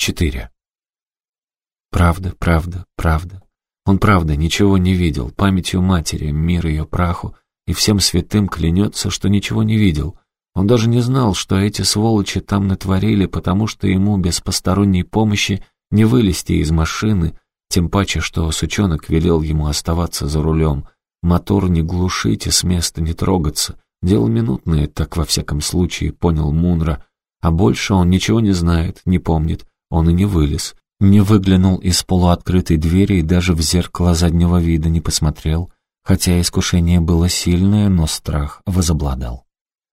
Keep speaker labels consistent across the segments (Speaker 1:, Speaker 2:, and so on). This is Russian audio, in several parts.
Speaker 1: 4. Правда, правда, правда. Он правда ничего не видел, памятью матери, мир ее праху, и всем святым клянется, что ничего не видел. Он даже не знал, что эти сволочи там натворили, потому что ему без посторонней помощи не вылезти из машины, тем паче, что сучонок велел ему оставаться за рулем. Мотор не глушить и с места не трогаться. Дело минутное, так во всяком случае, понял Мунра. А больше он ничего не знает, не помнит. Он и не вылез. Не выглянул из полуоткрытой двери и даже в зеркало заднего вида не посмотрел. Хотя искушение было сильное, но страх возобладал.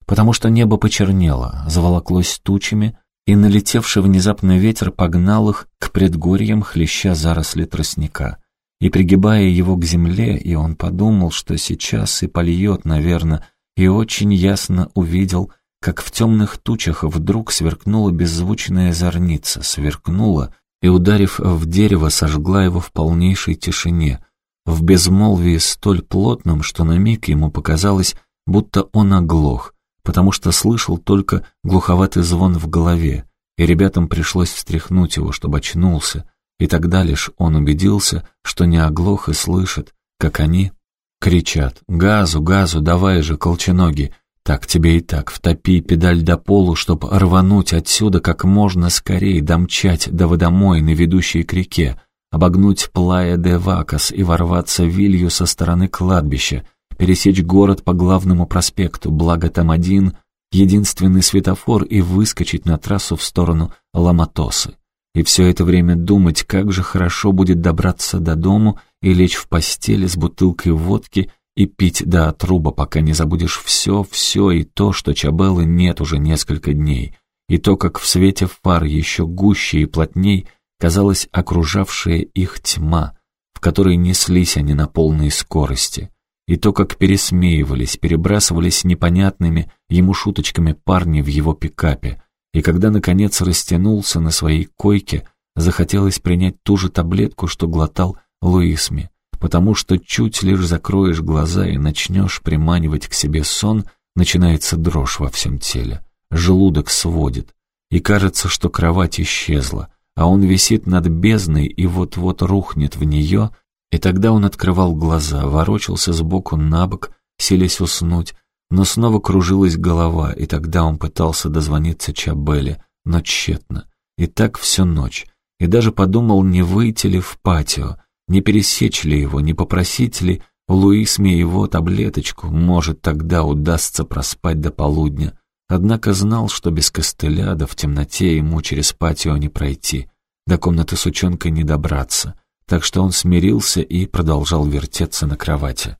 Speaker 1: Потому что небо почернело, заволоклось тучами, и налетевший внезапно ветер погнал их к предгорьям, хлеща заросли тростника. И пригибая его к земле, и он подумал, что сейчас и польет, наверное, и очень ясно увидел, как в темных тучах вдруг сверкнула беззвучная зорница, сверкнула и, ударив в дерево, сожгла его в полнейшей тишине, в безмолвии столь плотном, что на миг ему показалось, будто он оглох, потому что слышал только глуховатый звон в голове, и ребятам пришлось встряхнуть его, чтобы очнулся, и тогда лишь он убедился, что не оглох и слышит, как они кричат «Газу, газу, давай же, колченоги!» Так тебе и так, втопи педаль до полу, чтоб рвануть отсюда как можно скорее, домчать до водомойны, ведущей к реке, обогнуть Плая де Вакас и ворваться в Вилью со стороны кладбища, пересечь город по главному проспекту, благо там один, единственный светофор, и выскочить на трассу в сторону Ламатосы. И все это время думать, как же хорошо будет добраться до дому и лечь в постели с бутылкой водки и пить до отруба, пока не забудешь все, все и то, что Чабеллы нет уже несколько дней, и то, как в свете фар еще гуще и плотней казалась окружавшая их тьма, в которой неслись они на полной скорости, и то, как пересмеивались, перебрасывались непонятными ему шуточками парни в его пикапе, и когда, наконец, растянулся на своей койке, захотелось принять ту же таблетку, что глотал Луисми, потому что чуть лишь закроешь глаза и начнешь приманивать к себе сон, начинается дрожь во всем теле, желудок сводит, и кажется, что кровать исчезла, а он висит над бездной и вот-вот рухнет в нее, и тогда он открывал глаза, ворочался сбоку на бок, селись уснуть, но снова кружилась голова, и тогда он пытался дозвониться Чабеле, но тщетно. И так всю ночь. И даже подумал, не выйти ли в патио, не пересечь ли его, не попросить ли у Луисме его таблеточку, может, тогда удастся проспать до полудня. Однако знал, что без костыля, да в темноте ему через патио не пройти, до комнаты с ученкой не добраться — так что он смирился и продолжал вертеться на кровати.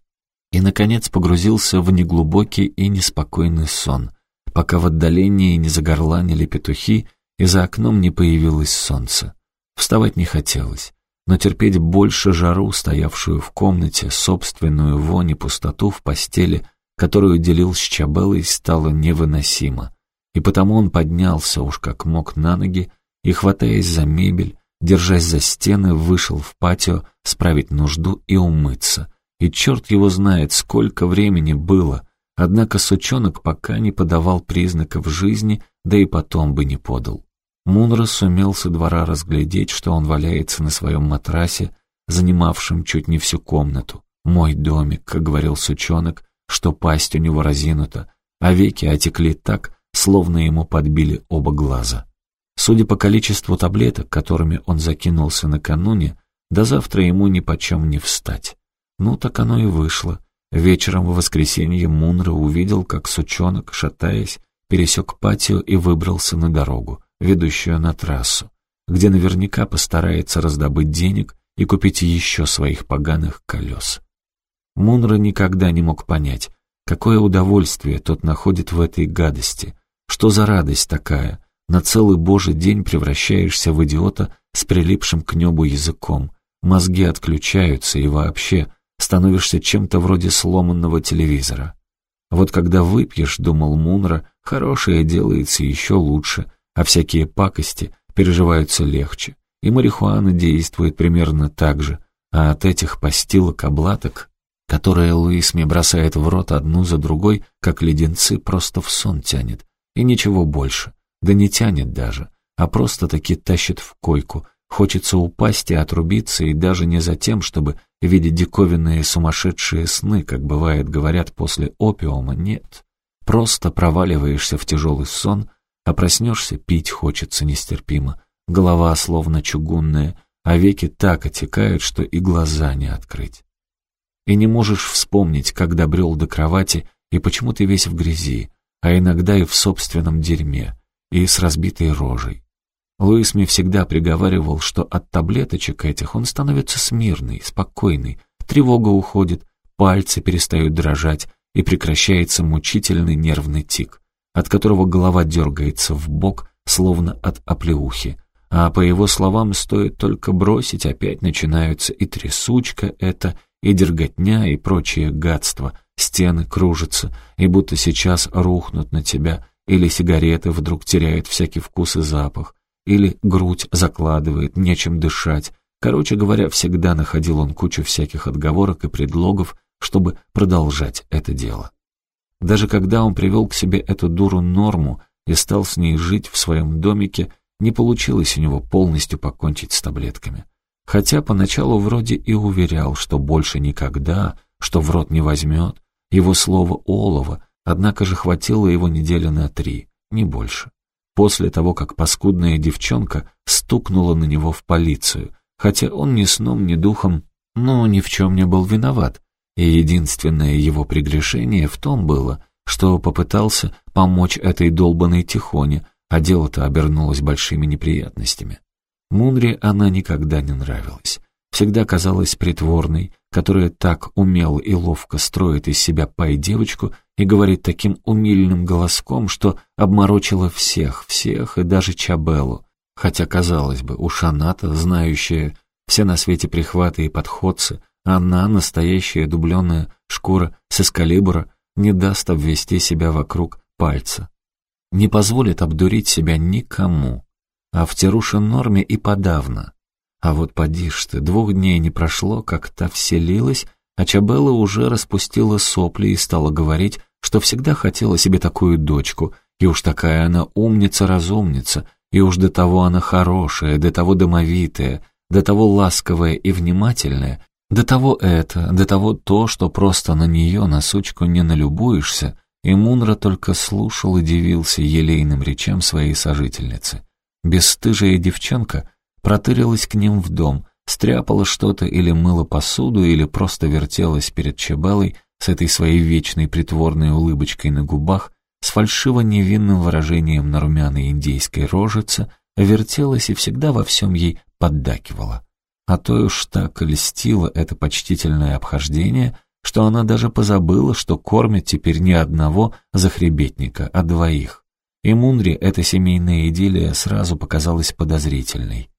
Speaker 1: И, наконец, погрузился в неглубокий и неспокойный сон, пока в отдалении не загорланили петухи и за окном не появилось солнце. Вставать не хотелось, но терпеть больше жару, стоявшую в комнате, собственную вонь и пустоту в постели, которую делил с Чабеллой, стало невыносимо. И потому он поднялся уж как мог на ноги и, хватаясь за мебель, держась за стены, вышел в патио справить нужду и умыться. И черт его знает, сколько времени было. Однако сучонок пока не подавал признаков жизни, да и потом бы не подал. Мунра сумел со двора разглядеть, что он валяется на своем матрасе, занимавшем чуть не всю комнату. «Мой домик», — как говорил сучонок, что пасть у него разинута, а веки отекли так, словно ему подбили оба глаза. Судя по количеству таблеток, которыми он закинулся накануне, до завтра ему ни почем не встать. Ну, так оно и вышло. Вечером в воскресенье Мунра увидел, как сучонок, шатаясь, пересек патио и выбрался на дорогу, ведущую на трассу, где наверняка постарается раздобыть денег и купить еще своих поганых колес. Мунра никогда не мог понять, какое удовольствие тот находит в этой гадости, что за радость такая — на целый божий день превращаешься в идиота с прилипшим к небу языком. Мозги отключаются и вообще становишься чем-то вроде сломанного телевизора. Вот когда выпьешь, думал Мунра, хорошее делается еще лучше, а всякие пакости переживаются легче. И марихуана действует примерно так же, а от этих постилок-облаток, которые Луис мне бросает в рот одну за другой, как леденцы, просто в сон тянет. И ничего больше. Да не тянет даже. а просто-таки тащит в койку. Хочется упасть и отрубиться, и даже не за тем, чтобы видеть диковинные сумасшедшие сны, как бывает, говорят, после опиума, нет. Просто проваливаешься в тяжелый сон, а проснешься, пить хочется нестерпимо. Голова словно чугунная, а веки так отекают, что и глаза не открыть. И не можешь вспомнить, когда брел до кровати, и почему ты весь в грязи, а иногда и в собственном дерьме, и с разбитой рожей. Луис мне всегда приговаривал, что от таблеточек этих он становится смирный, спокойный, тревога уходит, пальцы перестают дрожать, и прекращается мучительный нервный тик, от которого голова дергается в бок, словно от оплеухи. А по его словам, стоит только бросить, опять начинаются и трясучка это, и дерготня, и прочее гадство. Стены кружатся, и будто сейчас рухнут на тебя, или сигареты вдруг теряют всякий вкус и запах, или грудь закладывает, нечем дышать. Короче говоря, всегда находил он кучу всяких отговорок и предлогов, чтобы продолжать это дело. Даже когда он привел к себе эту дуру Норму и стал с ней жить в своем домике, не получилось у него полностью покончить с таблетками. Хотя поначалу вроде и уверял, что больше никогда, что в рот не возьмет, его слово «олово», однако же хватило его недели на три, не больше. После того, как паскудная девчонка стукнула на него в полицию, хотя он ни сном, ни духом, но ни в чем не был виноват, и единственное его прегрешение в том было, что попытался помочь этой долбанной Тихоне, а дело-то обернулось большими неприятностями. Мунре она никогда не нравилась. Всегда казалась притворной, которая так умело и ловко строит из себя пай-девочку и говорит таким умильным голоском, что обморочила всех, всех и даже Чабеллу. Хотя, казалось бы, у Шаната, знающая все на свете прихваты и подходцы, она, настоящая дубленая шкура с эскалибура, не даст обвести себя вокруг пальца. Не позволит обдурить себя никому а в Теруше норме и подавно. А вот поди ж ты, двух дней не прошло, как та вселилась, а Чабелла уже распустила сопли и стала говорить, что всегда хотела себе такую дочку, и уж такая она умница-разумница, и уж до того она хорошая, до того домовитая, до того ласковая и внимательная, до того это, до того то, что просто на нее, на сучку, не налюбуешься, и Мунра только слушал и дивился елейным речам своей сожительницы. Бесстыжая девчонка протырилась к ним в дом, стряпала что-то или мыла посуду, или просто вертелась перед Чебелой с этой своей вечной притворной улыбочкой на губах, с фальшиво-невинным выражением на румяной индейской рожице, вертелась и всегда во всем ей поддакивала. А то уж так льстило это почтительное обхождение, что она даже позабыла, что кормит теперь не одного захребетника, а двоих. И Мунри эта семейная идиллия сразу показалась подозрительной.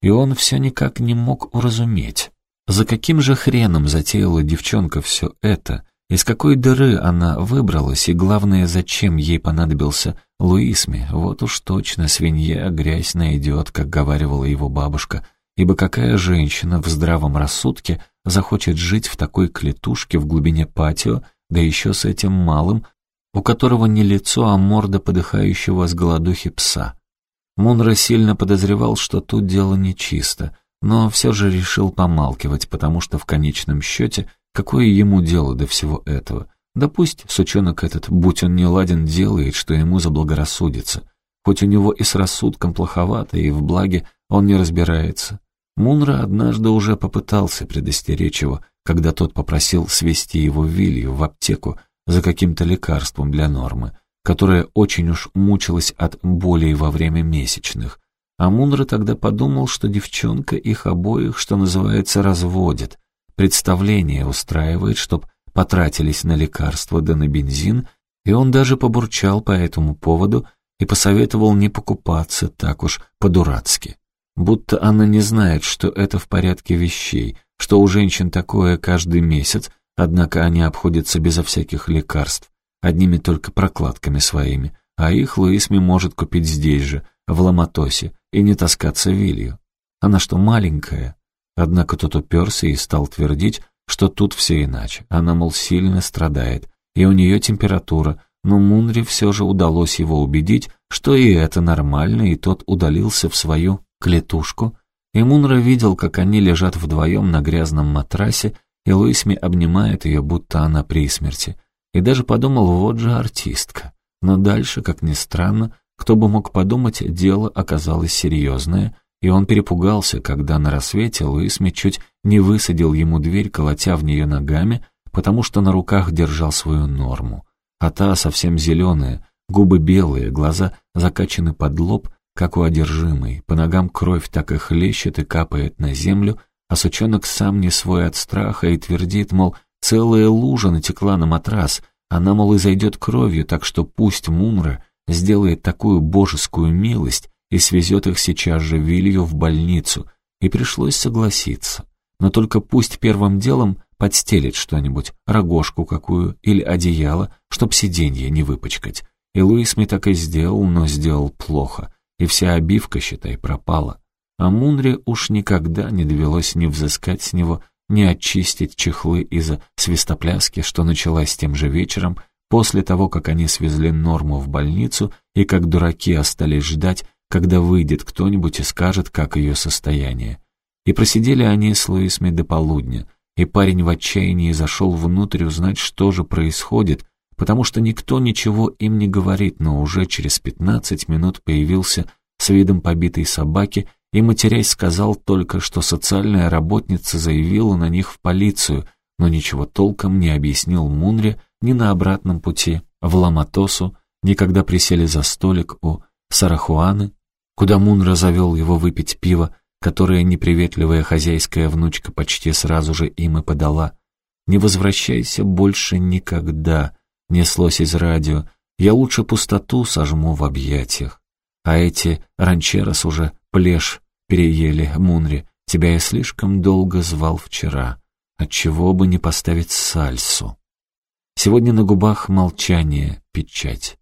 Speaker 1: И он все никак не мог уразуметь, за каким же хреном затеяла девчонка все это, из какой дыры она выбралась, и главное, зачем ей понадобился Луисми, вот уж точно свинья грязь найдет, как говаривала его бабушка, ибо какая женщина в здравом рассудке захочет жить в такой клетушке в глубине патио, да еще с этим малым, у которого не лицо, а морда подыхающего с голодухи пса. Мунра сильно подозревал, что тут дело нечисто, но все же решил помалкивать, потому что в конечном счете какое ему дело до всего этого? Да пусть сучонок этот, будь он не ладен, делает, что ему заблагорассудится. Хоть у него и с рассудком плоховато, и в благе он не разбирается. Мунра однажды уже попытался предостеречь его, когда тот попросил свести его в Вилью в аптеку, за каким-то лекарством для нормы, которая очень уж мучилась от болей во время месячных. А Мунра тогда подумал, что девчонка их обоих, что называется, разводит, представление устраивает, чтоб потратились на лекарства да на бензин, и он даже побурчал по этому поводу и посоветовал не покупаться так уж по-дурацки. Будто она не знает, что это в порядке вещей, что у женщин такое каждый месяц, Однако они обходятся безо всяких лекарств, одними только прокладками своими, а их Луисми может купить здесь же, в Ламатосе, и не таскаться вилью. Она что, маленькая? Однако тот уперся и стал твердить, что тут все иначе. Она, мол, сильно страдает, и у нее температура, но Мунри все же удалось его убедить, что и это нормально, и тот удалился в свою клетушку, и Мунра видел, как они лежат вдвоем на грязном матрасе, и Луисми обнимает ее, будто она при смерти. И даже подумал, вот же артистка. Но дальше, как ни странно, кто бы мог подумать, дело оказалось серьезное, и он перепугался, когда на рассвете Луисми чуть не высадил ему дверь, колотя в нее ногами, потому что на руках держал свою норму. А та совсем зеленая, губы белые, глаза закачаны под лоб, как у одержимой, по ногам кровь так и хлещет и капает на землю, а сучонок сам не свой от страха и твердит, мол, целая лужа натекла на матрас, она, мол, и зайдет кровью, так что пусть Мунра сделает такую божескую милость и свезет их сейчас же Вилью в больницу, и пришлось согласиться. Но только пусть первым делом подстелит что-нибудь, рогожку какую или одеяло, чтоб сиденье не выпачкать. И Луис мне так и сделал, но сделал плохо, и вся обивка, считай, пропала а Мунре уж никогда не довелось ни взыскать с него, ни очистить чехлы из-за свистопляски, что началась тем же вечером, после того, как они свезли Норму в больницу и как дураки остались ждать, когда выйдет кто-нибудь и скажет, как ее состояние. И просидели они с Луисми до полудня, и парень в отчаянии зашел внутрь узнать, что же происходит, потому что никто ничего им не говорит, но уже через пятнадцать минут появился с видом побитой собаки и, матерясь, сказал только, что социальная работница заявила на них в полицию, но ничего толком не объяснил Мунре ни на обратном пути в Ламатосу, ни когда присели за столик у Сарахуаны, куда Мунра завел его выпить пиво, которое неприветливая хозяйская внучка почти сразу же им и подала. «Не возвращайся больше никогда», — неслось из радио, «я лучше пустоту сожму в объятиях». А эти ранчерос уже плешь переели, Мунри. Тебя я слишком долго звал вчера. Отчего бы не поставить сальсу? Сегодня на губах молчание, печать.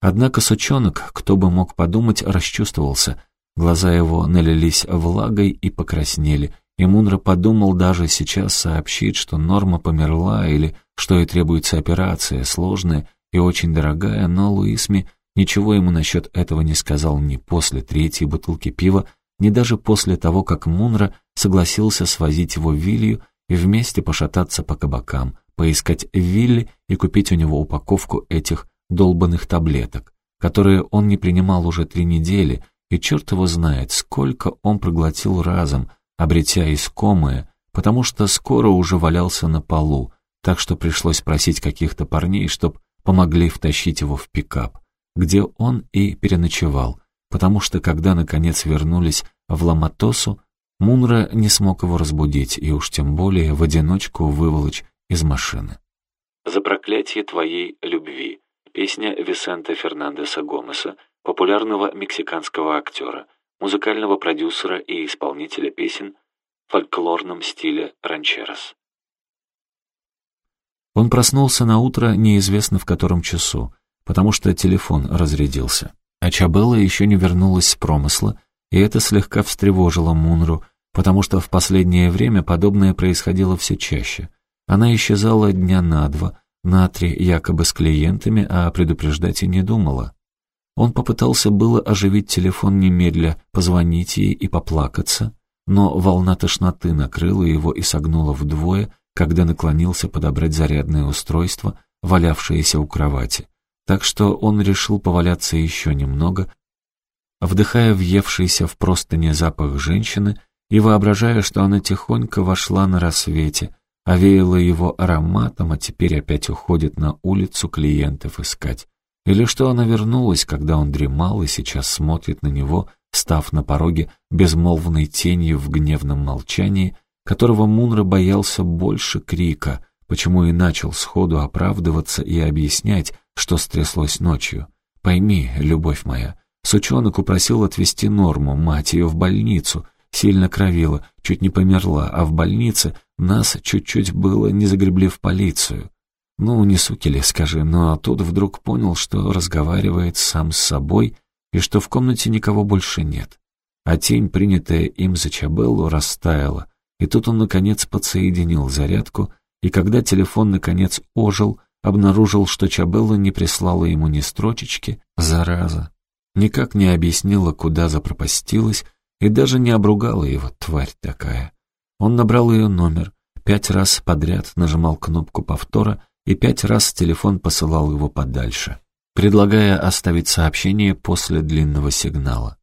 Speaker 1: Однако сучонок, кто бы мог подумать, расчувствовался. Глаза его налились влагой и покраснели, и Мунра подумал даже сейчас сообщить, что Норма померла или что ей требуется операция, сложная и очень дорогая, но Луисми ничего ему насчет этого не сказал ни после третьей бутылки пива, ни даже после того, как Мунра согласился свозить его в Вилью и вместе пошататься по кабакам, поискать Вилли и купить у него упаковку этих долбанных таблеток, которые он не принимал уже три недели, и черт его знает, сколько он проглотил разом, обретя искомое, потому что скоро уже валялся на полу, так что пришлось просить каких-то парней, чтоб помогли втащить его в пикап, где он и переночевал, потому что когда, наконец, вернулись в Ламатосу, Мунра не смог его разбудить и уж тем более в одиночку выволочь из машины. «За проклятие твоей любви» песня Висента Фернандеса Гомеса, популярного мексиканского актера, музыкального продюсера и исполнителя песен в фольклорном стиле ранчерос. Он проснулся на утро неизвестно в котором часу, потому что телефон разрядился. А Чабелла еще не вернулась с промысла, и это слегка встревожило Мунру, потому что в последнее время подобное происходило все чаще. Она исчезала дня на два, на три якобы с клиентами, а предупреждать и не думала. Он попытался было оживить телефон немедля, позвонить ей и поплакаться, но волна тошноты накрыла его и согнула вдвое, когда наклонился подобрать зарядное устройство, валявшееся у кровати так что он решил поваляться еще немного, вдыхая въевшийся в простыни запах женщины и воображая, что она тихонько вошла на рассвете, овеяла его ароматом, а теперь опять уходит на улицу клиентов искать. Или что она вернулась, когда он дремал и сейчас смотрит на него, став на пороге безмолвной тенью в гневном молчании, которого Мунра боялся больше крика, почему и начал сходу оправдываться и объяснять, что стряслось ночью. Пойми, любовь моя, сучонок упросил отвезти Норму, мать ее в больницу, сильно кровила, чуть не померла, а в больнице нас чуть-чуть было не загребли в полицию. Ну, не суки ли, скажи, но тут вдруг понял, что разговаривает сам с собой и что в комнате никого больше нет. А тень, принятая им за Чабеллу, растаяла, и тут он, наконец, подсоединил зарядку, и когда телефон, наконец, ожил, обнаружил, что Чабелла не прислала ему ни строчечки, зараза, никак не объяснила, куда запропастилась, и даже не обругала его, тварь такая. Он набрал ее номер, пять раз подряд нажимал кнопку повтора и пять раз телефон посылал его подальше, предлагая оставить сообщение после длинного сигнала.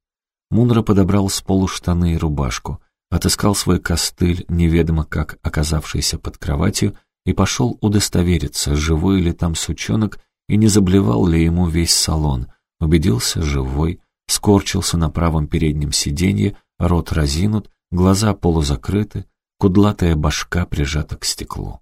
Speaker 1: Мунро подобрал с полу штаны и рубашку, отыскал свой костыль, неведомо как оказавшийся под кроватью, и пошел удостовериться, живой ли там сучонок и не заблевал ли ему весь салон. Убедился, живой, скорчился на правом переднем сиденье, рот разинут, глаза полузакрыты, кудлатая башка прижата к стеклу.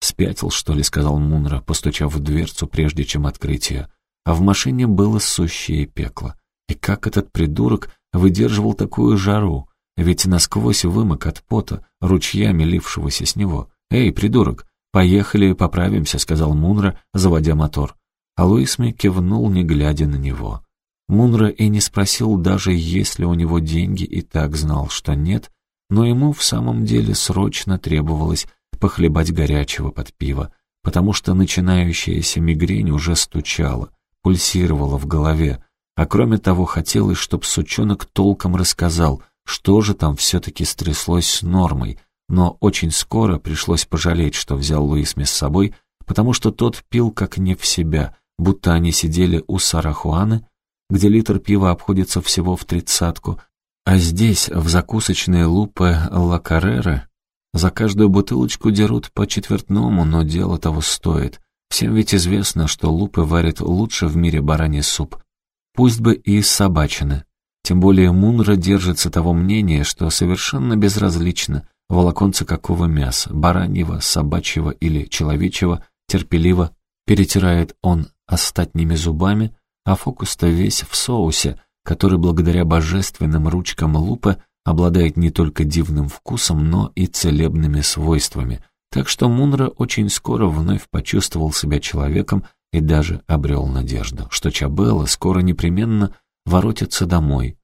Speaker 1: «Спятил, что ли?» — сказал Мунра, постучав в дверцу, прежде чем открыть ее. А в машине было сущее пекло. И как этот придурок выдерживал такую жару? Ведь насквозь вымок от пота, ручьями лившегося с него. «Эй, придурок, поехали, поправимся», — сказал Мунра, заводя мотор. А Луисми кивнул, не глядя на него. Мунра и не спросил даже, есть ли у него деньги, и так знал, что нет, но ему в самом деле срочно требовалось похлебать горячего под пиво, потому что начинающаяся мигрень уже стучала, пульсировала в голове, а кроме того хотелось, чтобы сучонок толком рассказал, что же там все-таки стряслось с нормой, но очень скоро пришлось пожалеть, что взял Луисми с собой, потому что тот пил как не в себя, будто они сидели у Сарахуаны, где литр пива обходится всего в тридцатку, а здесь, в закусочной лупе Ла Каррера, за каждую бутылочку дерут по четвертному, но дело того стоит. Всем ведь известно, что лупы варят лучше в мире бараний суп. Пусть бы и собачины. Тем более Мунра держится того мнения, что совершенно безразлично, волоконца какого мяса, бараньего, собачьего или человечьего, терпеливо перетирает он остатними зубами, а фокус-то весь в соусе, который благодаря божественным ручкам лупы обладает не только дивным вкусом, но и целебными свойствами. Так что Мунра очень скоро вновь почувствовал себя человеком и даже обрел надежду, что Чабелла скоро непременно воротится домой.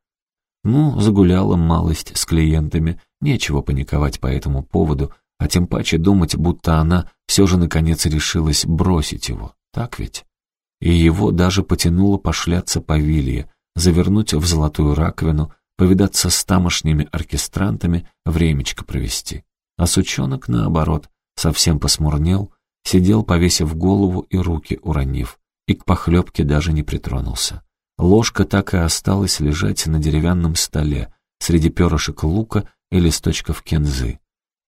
Speaker 1: Ну, загуляла малость с клиентами, нечего паниковать по этому поводу, а тем паче думать, будто она все же наконец решилась бросить его. Так ведь? И его даже потянуло пошляться по вилье, завернуть в золотую раковину, повидаться с тамошними оркестрантами, времечко провести. А сучонок, наоборот, совсем посмурнел, сидел, повесив голову и руки уронив, и к похлебке даже не притронулся. Ложка так и осталась лежать на деревянном столе, среди перышек лука и листочков кензы.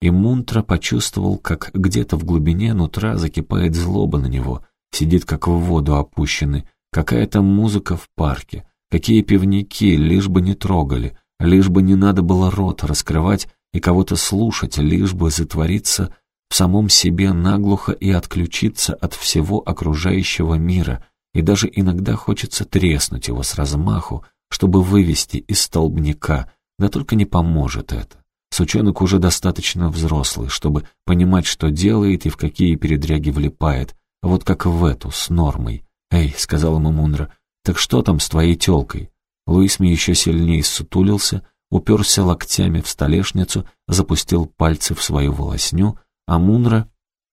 Speaker 1: И Мунтра почувствовал, как где-то в глубине нутра закипает злоба на него, сидит как в воду опущенный, какая-то музыка в парке, какие пивники, лишь бы не трогали, лишь бы не надо было рот раскрывать и кого-то слушать, лишь бы затвориться в самом себе наглухо и отключиться от всего окружающего мира, и даже иногда хочется треснуть его с размаху, чтобы вывести из столбняка, да только не поможет это. Сучонок уже достаточно взрослый, чтобы понимать, что делает и в какие передряги влипает, вот как в эту, с нормой. «Эй», — сказал ему Мунра, — «так что там с твоей тёлкой?» Луисми еще сильнее сутулился, уперся локтями в столешницу, запустил пальцы в свою волосню, а Мунра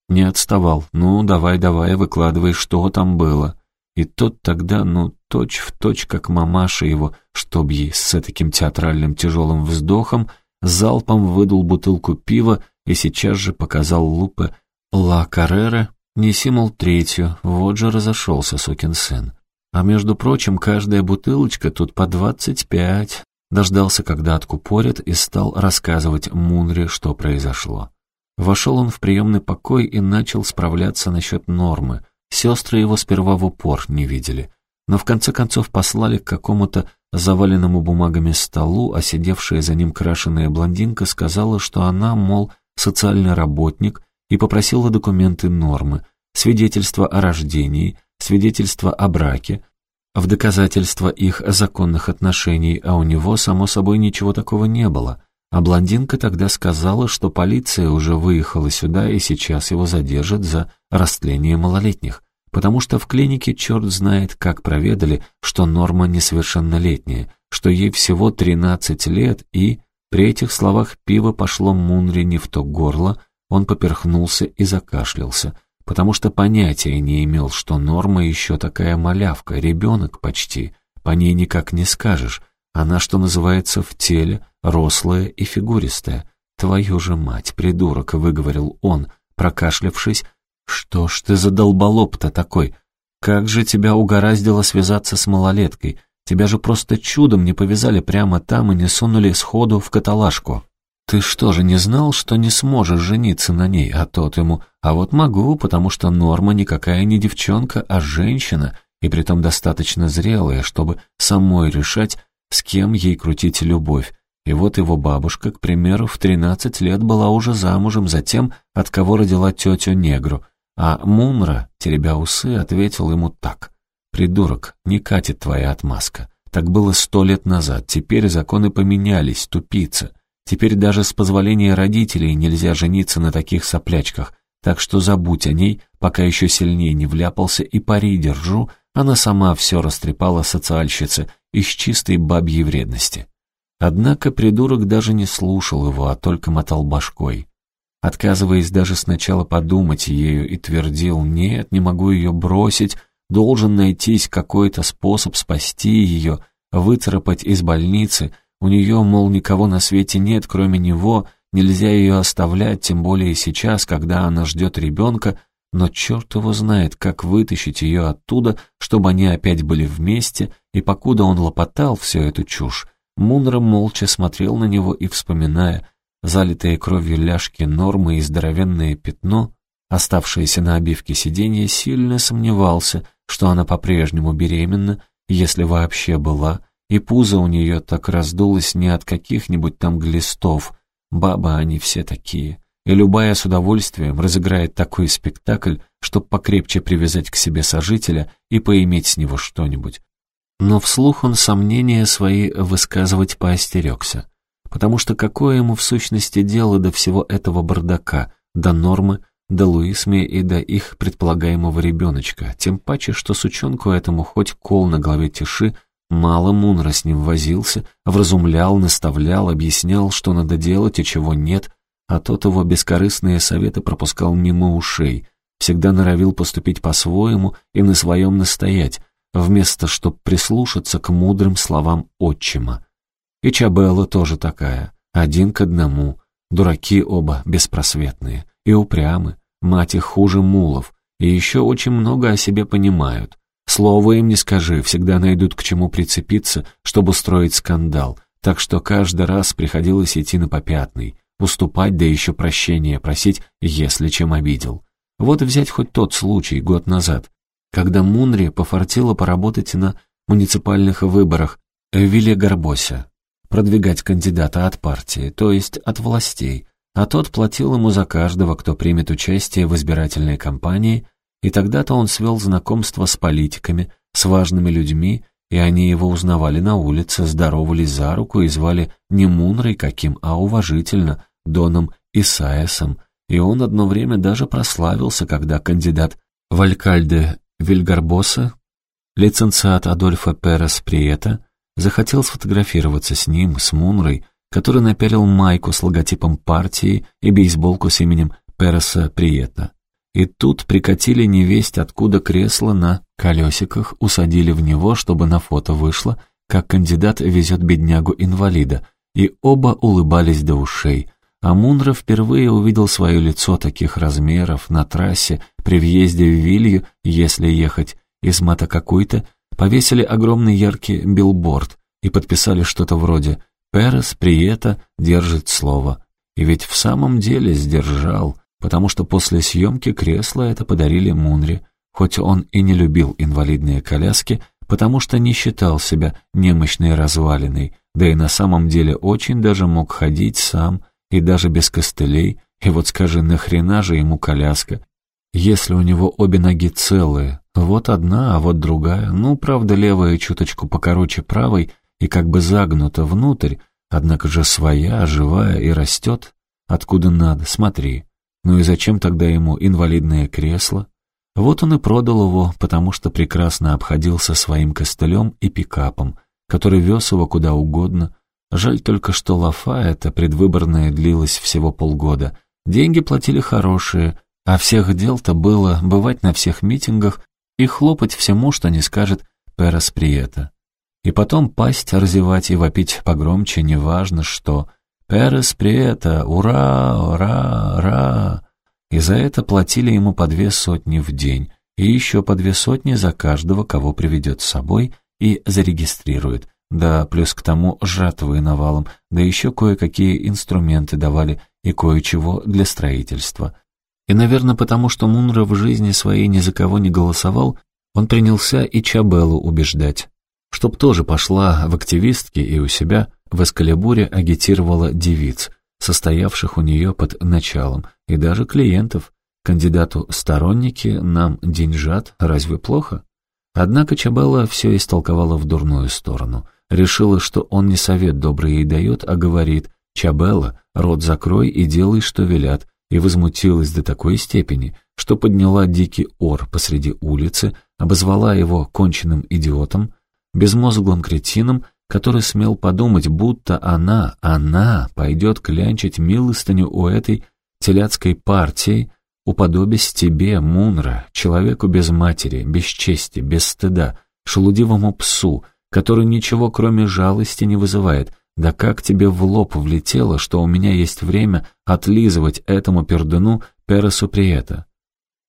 Speaker 1: не отставал. «Ну, давай-давай, выкладывай, что там было». И тот тогда, ну, точь-в-точь, точь, как мамаша его, чтоб ей с таким театральным тяжелым вздохом, залпом выдул бутылку пива и сейчас же показал Лупе «Ла Каррера», неси, мол, третью, вот же разошелся сукин сын. А между прочим, каждая бутылочка тут по двадцать пять. Дождался, когда откупорят, и стал рассказывать Мунре, что произошло. Вошел он в приемный покой и начал справляться насчет нормы. Сестры его сперва в упор не видели, но в конце концов послали к какому-то заваленному бумагами столу, а сидевшая за ним крашеная блондинка сказала, что она, мол, социальный работник, и попросила документы нормы, свидетельство о рождении, свидетельство о браке, в доказательство их законных отношений, а у него, само собой, ничего такого не было. А блондинка тогда сказала, что полиция уже выехала сюда и сейчас его задержат за растление малолетних, потому что в клинике черт знает, как проведали, что Норма несовершеннолетняя, что ей всего 13 лет и... При этих словах пиво пошло Мунри не в то горло, он поперхнулся и закашлялся, потому что понятия не имел, что Норма еще такая малявка, ребенок почти, по ней никак не скажешь. Она, что называется, в теле, рослая и фигуристая. «Твою же мать, придурок!» — выговорил он, прокашлявшись. «Что ж ты за долболоб-то такой? Как же тебя угораздило связаться с малолеткой? Тебя же просто чудом не повязали прямо там и не сунули сходу в каталажку». «Ты что же не знал, что не сможешь жениться на ней?» А тот ему «А вот могу, потому что Норма никакая не девчонка, а женщина, и притом достаточно зрелая, чтобы самой решать, с кем ей крутить любовь. И вот его бабушка, к примеру, в 13 лет была уже замужем за тем, от кого родила тетю Негру. А Мунра, теребя усы, ответил ему так. «Придурок, не катит твоя отмазка. Так было сто лет назад, теперь законы поменялись, тупица. Теперь даже с позволения родителей нельзя жениться на таких соплячках, так что забудь о ней, пока еще сильнее не вляпался, и пари держу, она сама все растрепала социальщице из чистой бабьей вредности. Однако придурок даже не слушал его, а только мотал башкой. Отказываясь даже сначала подумать ею и твердил «нет, не могу ее бросить», должен найтись какой-то способ спасти ее, выцарапать из больницы, у нее, мол, никого на свете нет, кроме него, нельзя ее оставлять, тем более сейчас, когда она ждет ребенка, но черт его знает, как вытащить ее оттуда, чтобы они опять были вместе, и покуда он лопотал всю эту чушь, Мунра молча смотрел на него и, вспоминая залитые кровью ляжки нормы и здоровенное пятно, оставшееся на обивке сиденья, сильно сомневался, что она по-прежнему беременна, если вообще была, и пузо у нее так раздулось не от каких-нибудь там глистов. Бабы они все такие. И любая с удовольствием разыграет такой спектакль, чтоб покрепче привязать к себе сожителя и поиметь с него что-нибудь. Но вслух он сомнения свои высказывать поостерегся. Потому что какое ему в сущности дело до всего этого бардака, до нормы, до Луисме и до их предполагаемого ребеночка, тем паче, что сучонку этому хоть кол на голове тиши, Мало Мунра с ним возился, вразумлял, наставлял, объяснял, что надо делать и чего нет, а тот его бескорыстные советы пропускал мимо ушей, всегда норовил поступить по-своему и на своем настоять, вместо чтоб прислушаться к мудрым словам отчима. И Чабелла тоже такая, один к одному, дураки оба беспросветные и упрямы, мать их хуже мулов, и еще очень много о себе понимают, Слово им не скажи, всегда найдут к чему прицепиться, чтобы устроить скандал, так что каждый раз приходилось идти на попятный, уступать, да еще прощения просить, если чем обидел. Вот взять хоть тот случай год назад, когда Мунри пофартило поработать на муниципальных выборах в Вилле Гарбосе, продвигать кандидата от партии, то есть от властей, а тот платил ему за каждого, кто примет участие в избирательной кампании – и тогда-то он свел знакомство с политиками, с важными людьми, и они его узнавали на улице, здоровались за руку и звали не Мунрой каким, а уважительно, Доном Исаесом, и он одно время даже прославился, когда кандидат в Алькальде Вильгарбоса, лиценциат Адольфа Перес Приета, захотел сфотографироваться с ним, с Мунрой, который напялил майку с логотипом партии и бейсболку с именем Переса Приета. И тут прикатили невесть откуда кресло на колесиках, усадили в него, чтобы на фото вышло, как кандидат везет беднягу-инвалида, и оба улыбались до ушей. А Мунра впервые увидел свое лицо таких размеров на трассе при въезде в Вилью, если ехать из мата какой-то, повесили огромный яркий билборд и подписали что-то вроде «Перес Приета держит слово». И ведь в самом деле сдержал, потому что после съемки кресла это подарили Мунре, хоть он и не любил инвалидные коляски, потому что не считал себя немощной развалиной, да и на самом деле очень даже мог ходить сам и даже без костылей, и вот скажи, нахрена же ему коляска, если у него обе ноги целые, вот одна, а вот другая, ну, правда, левая чуточку покороче правой и как бы загнута внутрь, однако же своя, живая и растет, откуда надо, смотри. Ну и зачем тогда ему инвалидное кресло? Вот он и продал его, потому что прекрасно обходился своим костылем и пикапом, который вез его куда угодно. Жаль только, что лафа эта предвыборная длилась всего полгода. Деньги платили хорошие, А всех дел-то было бывать на всех митингах и хлопать всему, что не скажет Перес Приета. И потом пасть разевать и вопить погромче, неважно что. «Перес Приета! Ура! Ура! Ура!» И за это платили ему по две сотни в день, и еще по две сотни за каждого, кого приведет с собой и зарегистрирует, да плюс к тому жатвы навалом, да еще кое-какие инструменты давали и кое-чего для строительства. И, наверное, потому что Мунра в жизни своей ни за кого не голосовал, он принялся и Чабеллу убеждать, чтоб тоже пошла в активистки и у себя в Эскалибуре агитировала девиц, состоявших у нее под началом, и даже клиентов. Кандидату сторонники, нам деньжат, разве плохо? Однако Чабелла все истолковала в дурную сторону. Решила, что он не совет добрый ей дает, а говорит «Чабелла, рот закрой и делай, что велят», и возмутилась до такой степени, что подняла дикий ор посреди улицы, обозвала его конченным идиотом, безмозглым кретином, который смел подумать, будто она, она пойдет клянчить милостыню у этой теляцкой партии, уподобясь тебе, Мунра, человеку без матери, без чести, без стыда, шелудивому псу, который ничего кроме жалости не вызывает. Да как тебе в лоб влетело, что у меня есть время отлизывать этому пердуну Пересу Приета?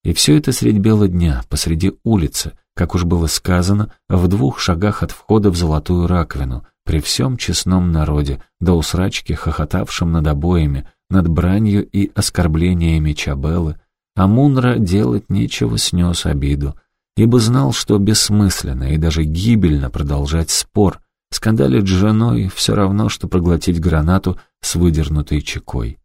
Speaker 1: И все это средь бела дня, посреди улицы, как уж было сказано, в двух шагах от входа в золотую раковину, при всем честном народе, до усрачки, хохотавшим над обоями, над бранью и оскорблениями Чабеллы, а Мунра делать нечего снес обиду, ибо знал, что бессмысленно и даже гибельно продолжать спор, скандалить с женой все равно, что проглотить гранату с выдернутой чекой.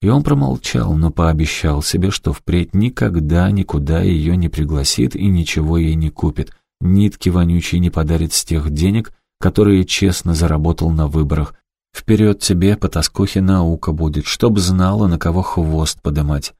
Speaker 1: И он промолчал, но пообещал себе, что впредь никогда никуда ее не пригласит и ничего ей не купит, нитки вонючие не подарит с тех денег, которые честно заработал на выборах, Вперед тебе, по тоскухе, наука будет, чтоб знала, на кого хвост подымать.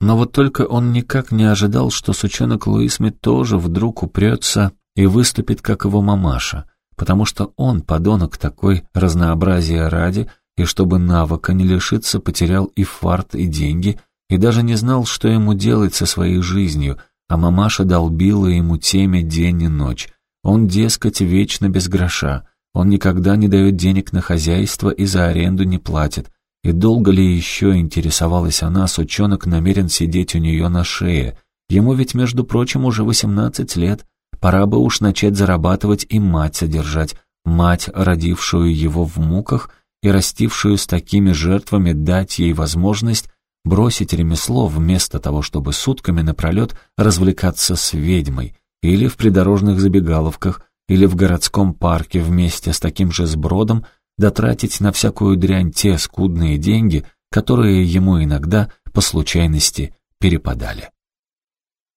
Speaker 1: Но вот только он никак не ожидал, что сучонок Луисми тоже вдруг упрется и выступит, как его мамаша, потому что он, подонок такой, разнообразия ради, и чтобы навыка не лишиться, потерял и фарт, и деньги, и даже не знал, что ему делать со своей жизнью, а мамаша долбила ему теме день и ночь. Он, дескать, вечно без гроша, он никогда не дает денег на хозяйство и за аренду не платит. И долго ли еще интересовалась она, сучонок намерен сидеть у нее на шее. Ему ведь, между прочим, уже восемнадцать лет. Пора бы уж начать зарабатывать и мать содержать. Мать, родившую его в муках и растившую с такими жертвами, дать ей возможность бросить ремесло вместо того, чтобы сутками напролет развлекаться с ведьмой или в придорожных забегаловках, или в городском парке вместе с таким же сбродом дотратить на всякую дрянь те скудные деньги, которые ему иногда по случайности перепадали.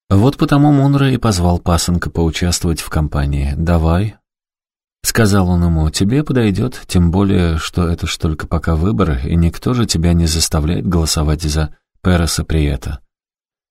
Speaker 1: Вот потому Мунра и позвал пасынка поучаствовать в компании. «Давай», — сказал он ему, — «тебе подойдет, тем более, что это ж только пока выборы, и никто же тебя не заставляет голосовать за Переса Приета.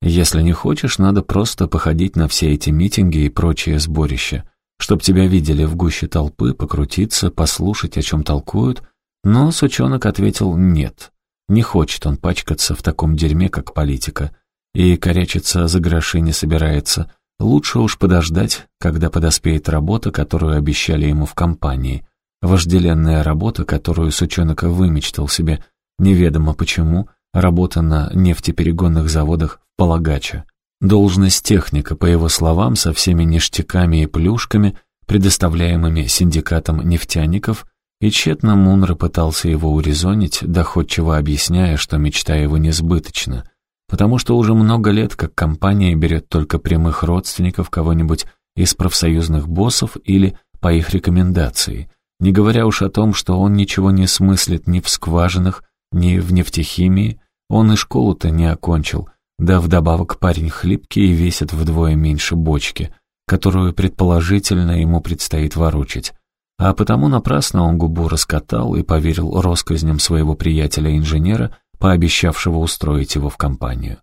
Speaker 1: Если не хочешь, надо просто походить на все эти митинги и прочие сборища чтоб тебя видели в гуще толпы, покрутиться, послушать, о чем толкуют, но сучонок ответил «нет». Не хочет он пачкаться в таком дерьме, как политика, и корячиться за гроши не собирается. Лучше уж подождать, когда подоспеет работа, которую обещали ему в компании. Вожделенная работа, которую сучонок вымечтал себе, неведомо почему, работа на нефтеперегонных заводах в Полагача. Должность техника, по его словам, со всеми ништяками и плюшками, предоставляемыми синдикатом нефтяников, и тщетно Мунра пытался его урезонить, доходчиво объясняя, что мечта его несбыточна, потому что уже много лет как компания берет только прямых родственников кого-нибудь из профсоюзных боссов или по их рекомендации, не говоря уж о том, что он ничего не смыслит ни в скважинах, ни в нефтехимии, он и школу-то не окончил, да вдобавок парень хлипкий и весит вдвое меньше бочки, которую предположительно ему предстоит ворочать. А потому напрасно он губу раскатал и поверил россказням своего приятеля-инженера, пообещавшего устроить его в компанию.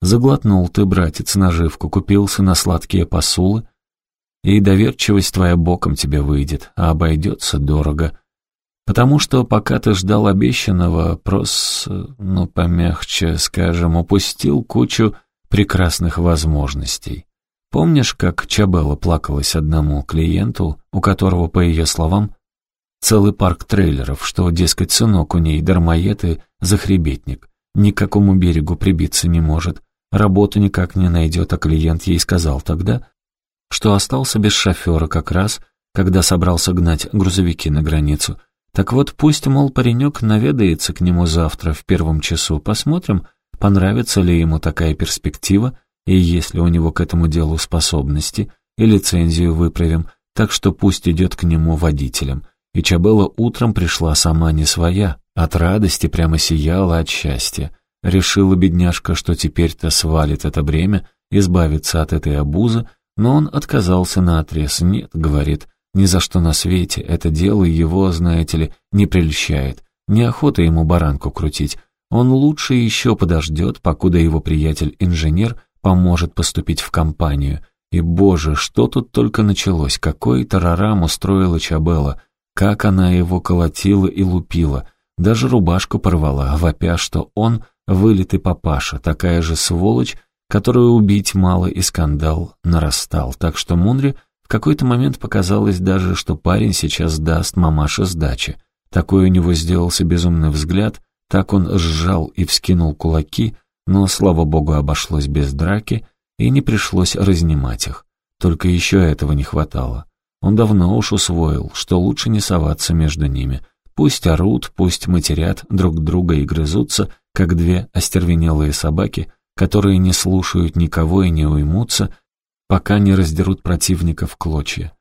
Speaker 1: Заглотнул ты, братец, наживку, купился на сладкие посулы, и доверчивость твоя боком тебе выйдет, а обойдется дорого. Потому что пока ты ждал обещанного, прос, ну, помягче скажем, упустил кучу прекрасных возможностей. Помнишь, как Чабелла плакалась одному клиенту, у которого, по ее словам, целый парк трейлеров, что, дескать, сынок у ней дармоед и захребетник, ни к какому берегу прибиться не может, работу никак не найдет, а клиент ей сказал тогда, что остался без шофера как раз, когда собрался гнать грузовики на границу. Так вот, пусть, мол, паренек наведается к нему завтра в первом часу, посмотрим, понравится ли ему такая перспектива, и есть ли у него к этому делу способности, и лицензию выправим, так что пусть идет к нему водителем. И Чабелла утром пришла сама не своя, от радости прямо сияла от счастья. Решила бедняжка, что теперь-то свалит это бремя, избавиться от этой обузы, но он отказался на отрез. «Нет», — говорит, — «ни за что на свете, это дело его, знаете ли, не прельщает. Неохота ему баранку крутить. Он лучше еще подождет, покуда его приятель-инженер поможет поступить в компанию. И, боже, что тут только началось, какой тарарам устроила Чабелла, как она его колотила и лупила, даже рубашку порвала, вопя, что он вылитый папаша, такая же сволочь, которую убить мало и скандал нарастал, так что Мунри какой-то момент показалось даже, что парень сейчас даст мамаше сдачи. Такой у него сделался безумный взгляд, так он сжал и вскинул кулаки, но, слава богу, обошлось без драки, и не пришлось разнимать их. Только еще этого не хватало. Он давно уж усвоил, что лучше не соваться между ними. Пусть орут, пусть матерят друг друга и грызутся, как две остервенелые собаки, которые не слушают никого и не уймутся, пока не раздерут противника в клочья.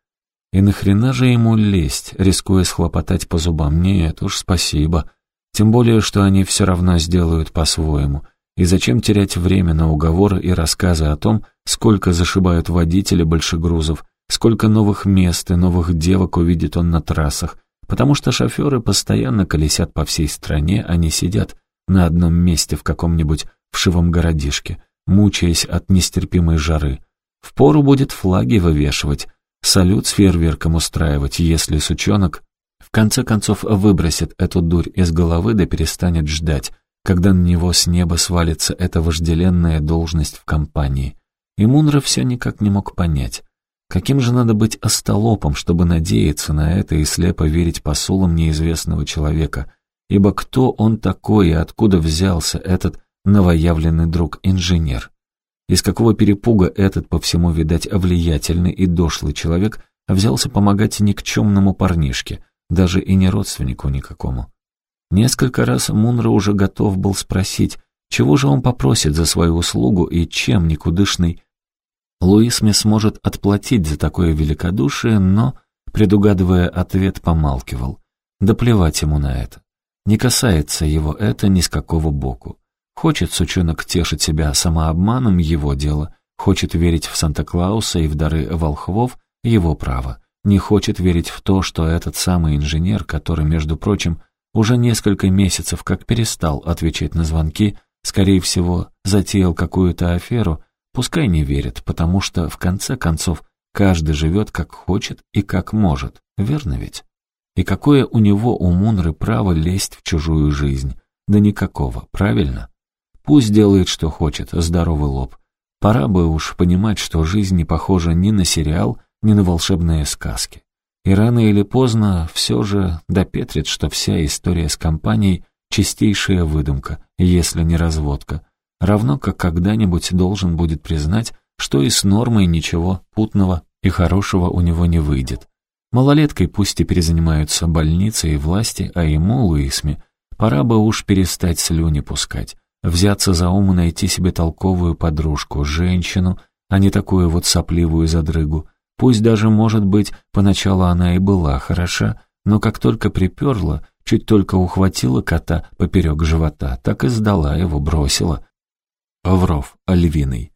Speaker 1: И нахрена же ему лезть, рискуя схлопотать по зубам? Нет уж, спасибо. Тем более, что они все равно сделают по-своему. И зачем терять время на уговоры и рассказы о том, сколько зашибают водители большегрузов, сколько новых мест и новых девок увидит он на трассах, потому что шоферы постоянно колесят по всей стране, а не сидят на одном месте в каком-нибудь вшивом городишке, мучаясь от нестерпимой жары. Впору будет флаги вывешивать, салют с фейерверком устраивать, если сучонок в конце концов выбросит эту дурь из головы да перестанет ждать, когда на него с неба свалится эта вожделенная должность в компании. И Мунра все никак не мог понять, каким же надо быть остолопом, чтобы надеяться на это и слепо верить посулам неизвестного человека, ибо кто он такой и откуда взялся этот новоявленный друг-инженер? Из какого перепуга этот, по всему, видать, влиятельный и дошлый человек взялся помогать никчемному парнишке, даже и не родственнику никакому? Несколько раз Мунра уже готов был спросить, чего же он попросит за свою услугу и чем никудышный Луисме сможет отплатить за такое великодушие, но, предугадывая ответ, помалкивал. Да плевать ему на это. Не касается его это ни с какого боку. Хочет сучонок тешить себя самообманом — его дело. Хочет верить в Санта-Клауса и в дары волхвов — его право. Не хочет верить в то, что этот самый инженер, который, между прочим, уже несколько месяцев как перестал отвечать на звонки, скорее всего, затеял какую-то аферу, пускай не верит, потому что, в конце концов, каждый живет как хочет и как может, верно ведь? И какое у него, у Мунры, право лезть в чужую жизнь? Да никакого, правильно? Пусть делает, что хочет, здоровый лоб. Пора бы уж понимать, что жизнь не похожа ни на сериал, ни на волшебные сказки. И рано или поздно все же допетрит, что вся история с компанией — чистейшая выдумка, если не разводка. Равно как когда-нибудь должен будет признать, что и с нормой ничего путного и хорошего у него не выйдет. Малолеткой пусть теперь занимаются больницы и власти, а ему, Луисме, пора бы уж перестать слюни пускать, взяться за ум и найти себе толковую подружку, женщину, а не такую вот сопливую задрыгу, Пусть даже, может быть, поначалу она и была хороша, но как только приперла, чуть только ухватила кота поперек живота, так и сдала его, бросила. Авров, львиный.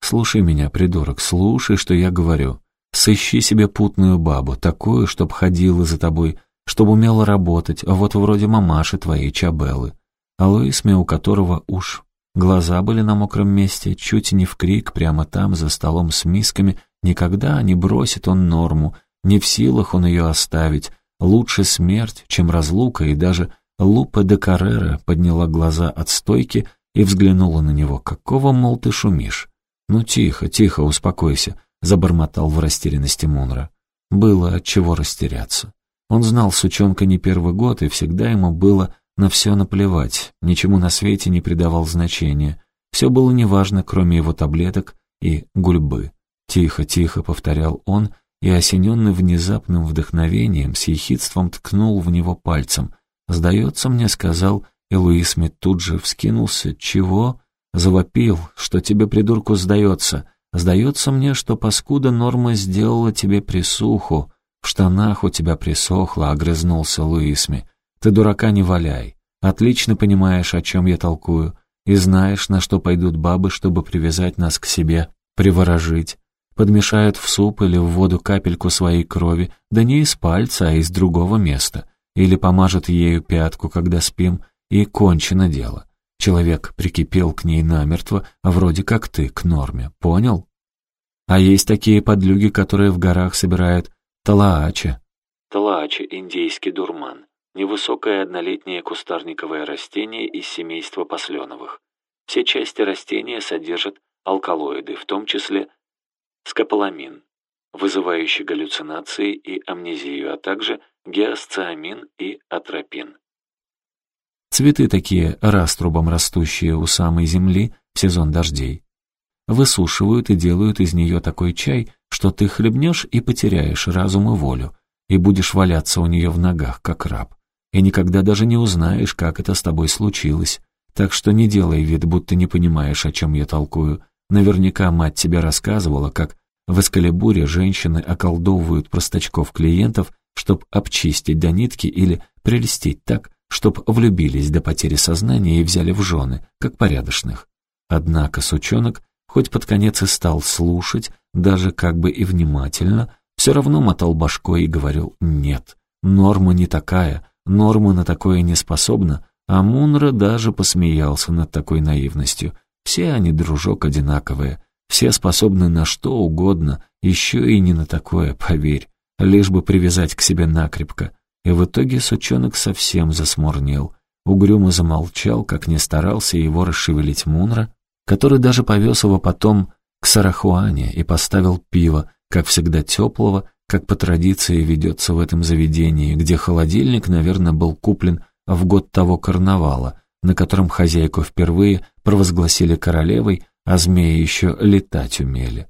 Speaker 1: Слушай меня, придурок, слушай, что я говорю. Сыщи себе путную бабу, такую, чтоб ходила за тобой, чтоб умела работать, вот вроде мамаши твоей Чабеллы. А у которого уж глаза были на мокром месте, чуть не в крик, прямо там, за столом с мисками — Никогда не бросит он норму, не в силах он ее оставить, лучше смерть, чем разлука, и даже Лупа де Каррера подняла глаза от стойки и взглянула на него. «Какого, мол, ты шумишь?» «Ну, тихо, тихо, успокойся», — забормотал в растерянности Мунра. Было от чего растеряться. Он знал сучонка не первый год, и всегда ему было на все наплевать, ничему на свете не придавал значения. Все было неважно, кроме его таблеток и гульбы. «Тихо, тихо», — повторял он, и, осененный внезапным вдохновением, с ехидством ткнул в него пальцем. «Сдается мне», — сказал, и Луис Мит тут же вскинулся. «Чего?» — завопил, что тебе, придурку, сдается. «Сдается мне, что паскуда Норма сделала тебе присуху. В штанах у тебя присохло», — огрызнулся Луисми. «Ты дурака не валяй. Отлично понимаешь, о чем я толкую, и знаешь, на что пойдут бабы, чтобы привязать нас к себе, приворожить. Подмешают в суп или в воду капельку своей крови, да не из пальца, а из другого места. Или помажут ею пятку, когда спим, и кончено дело. Человек прикипел к ней намертво, вроде как ты, к норме. Понял? А есть такие подлюги, которые в горах собирают талаача.
Speaker 2: Талаача — индейский дурман. Невысокое однолетнее кустарниковое растение из семейства посленовых. Все части растения содержат алкалоиды, в том числе скополамин, вызывающий галлюцинации и амнезию, а также гиасциамин и атропин.
Speaker 1: Цветы такие раструбом растущие у самой земли в сезон дождей. Высушивают и делают из нее такой чай, что ты хлебнешь и потеряешь разум и волю, и будешь валяться у нее в ногах, как раб. И никогда даже не узнаешь, как это с тобой случилось. Так что не делай вид, будто не понимаешь, о чем я толкую. Наверняка мать тебе рассказывала, как в Эскалибуре женщины околдовывают простачков-клиентов, чтобы обчистить до нитки или прелестить так, чтоб влюбились до потери сознания и взяли в жены, как порядочных. Однако сучонок, хоть под конец и стал слушать, даже как бы и внимательно, все равно мотал башкой и говорил «нет». Норма не такая, норма на такое не способна, а Мунра даже посмеялся над такой наивностью. Все они, дружок, одинаковые. Все способны на что угодно, еще и не на такое, поверь. Лишь бы привязать к себе накрепко. И в итоге сучонок совсем засмурнел. Угрюмо замолчал, как не старался его расшевелить Мунра, который даже повез его потом к Сарахуане и поставил пиво, как всегда теплого, как по традиции ведется в этом заведении, где холодильник, наверное, был куплен в год того карнавала, на котором хозяйку впервые провозгласили королевой, а змеи еще летать умели.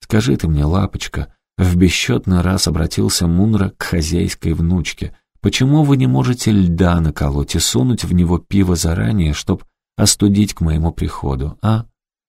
Speaker 1: «Скажи ты мне, лапочка», — в бесчетный раз обратился Мунра к хозяйской внучке, «почему вы не можете льда наколоть и сунуть в него пиво заранее, чтоб остудить к моему приходу, а?»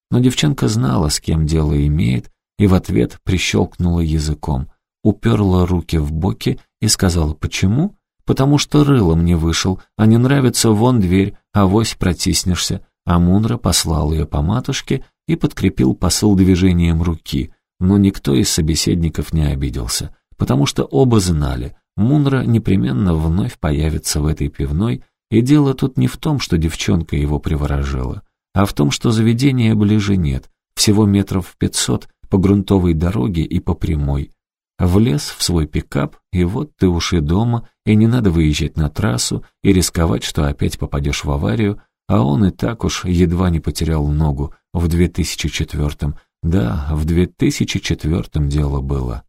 Speaker 1: Но девчонка знала, с кем дело имеет, и в ответ прищелкнула языком, уперла руки в боки и сказала «Почему?» «Потому что рылом не вышел, а не нравится вон дверь, авось протиснешься». А Мунра послал ее по матушке и подкрепил посыл движением руки, но никто из собеседников не обиделся, потому что оба знали, Мунра непременно вновь появится в этой пивной, и дело тут не в том, что девчонка его приворожила, а в том, что заведения ближе нет, всего метров пятьсот по грунтовой дороге и по прямой. Влез в свой пикап, и вот ты уж и дома, и не надо выезжать на трассу и рисковать, что опять попадешь в аварию, а он и так уж едва не потерял ногу в 2004-м. Да, в 2004-м дело было.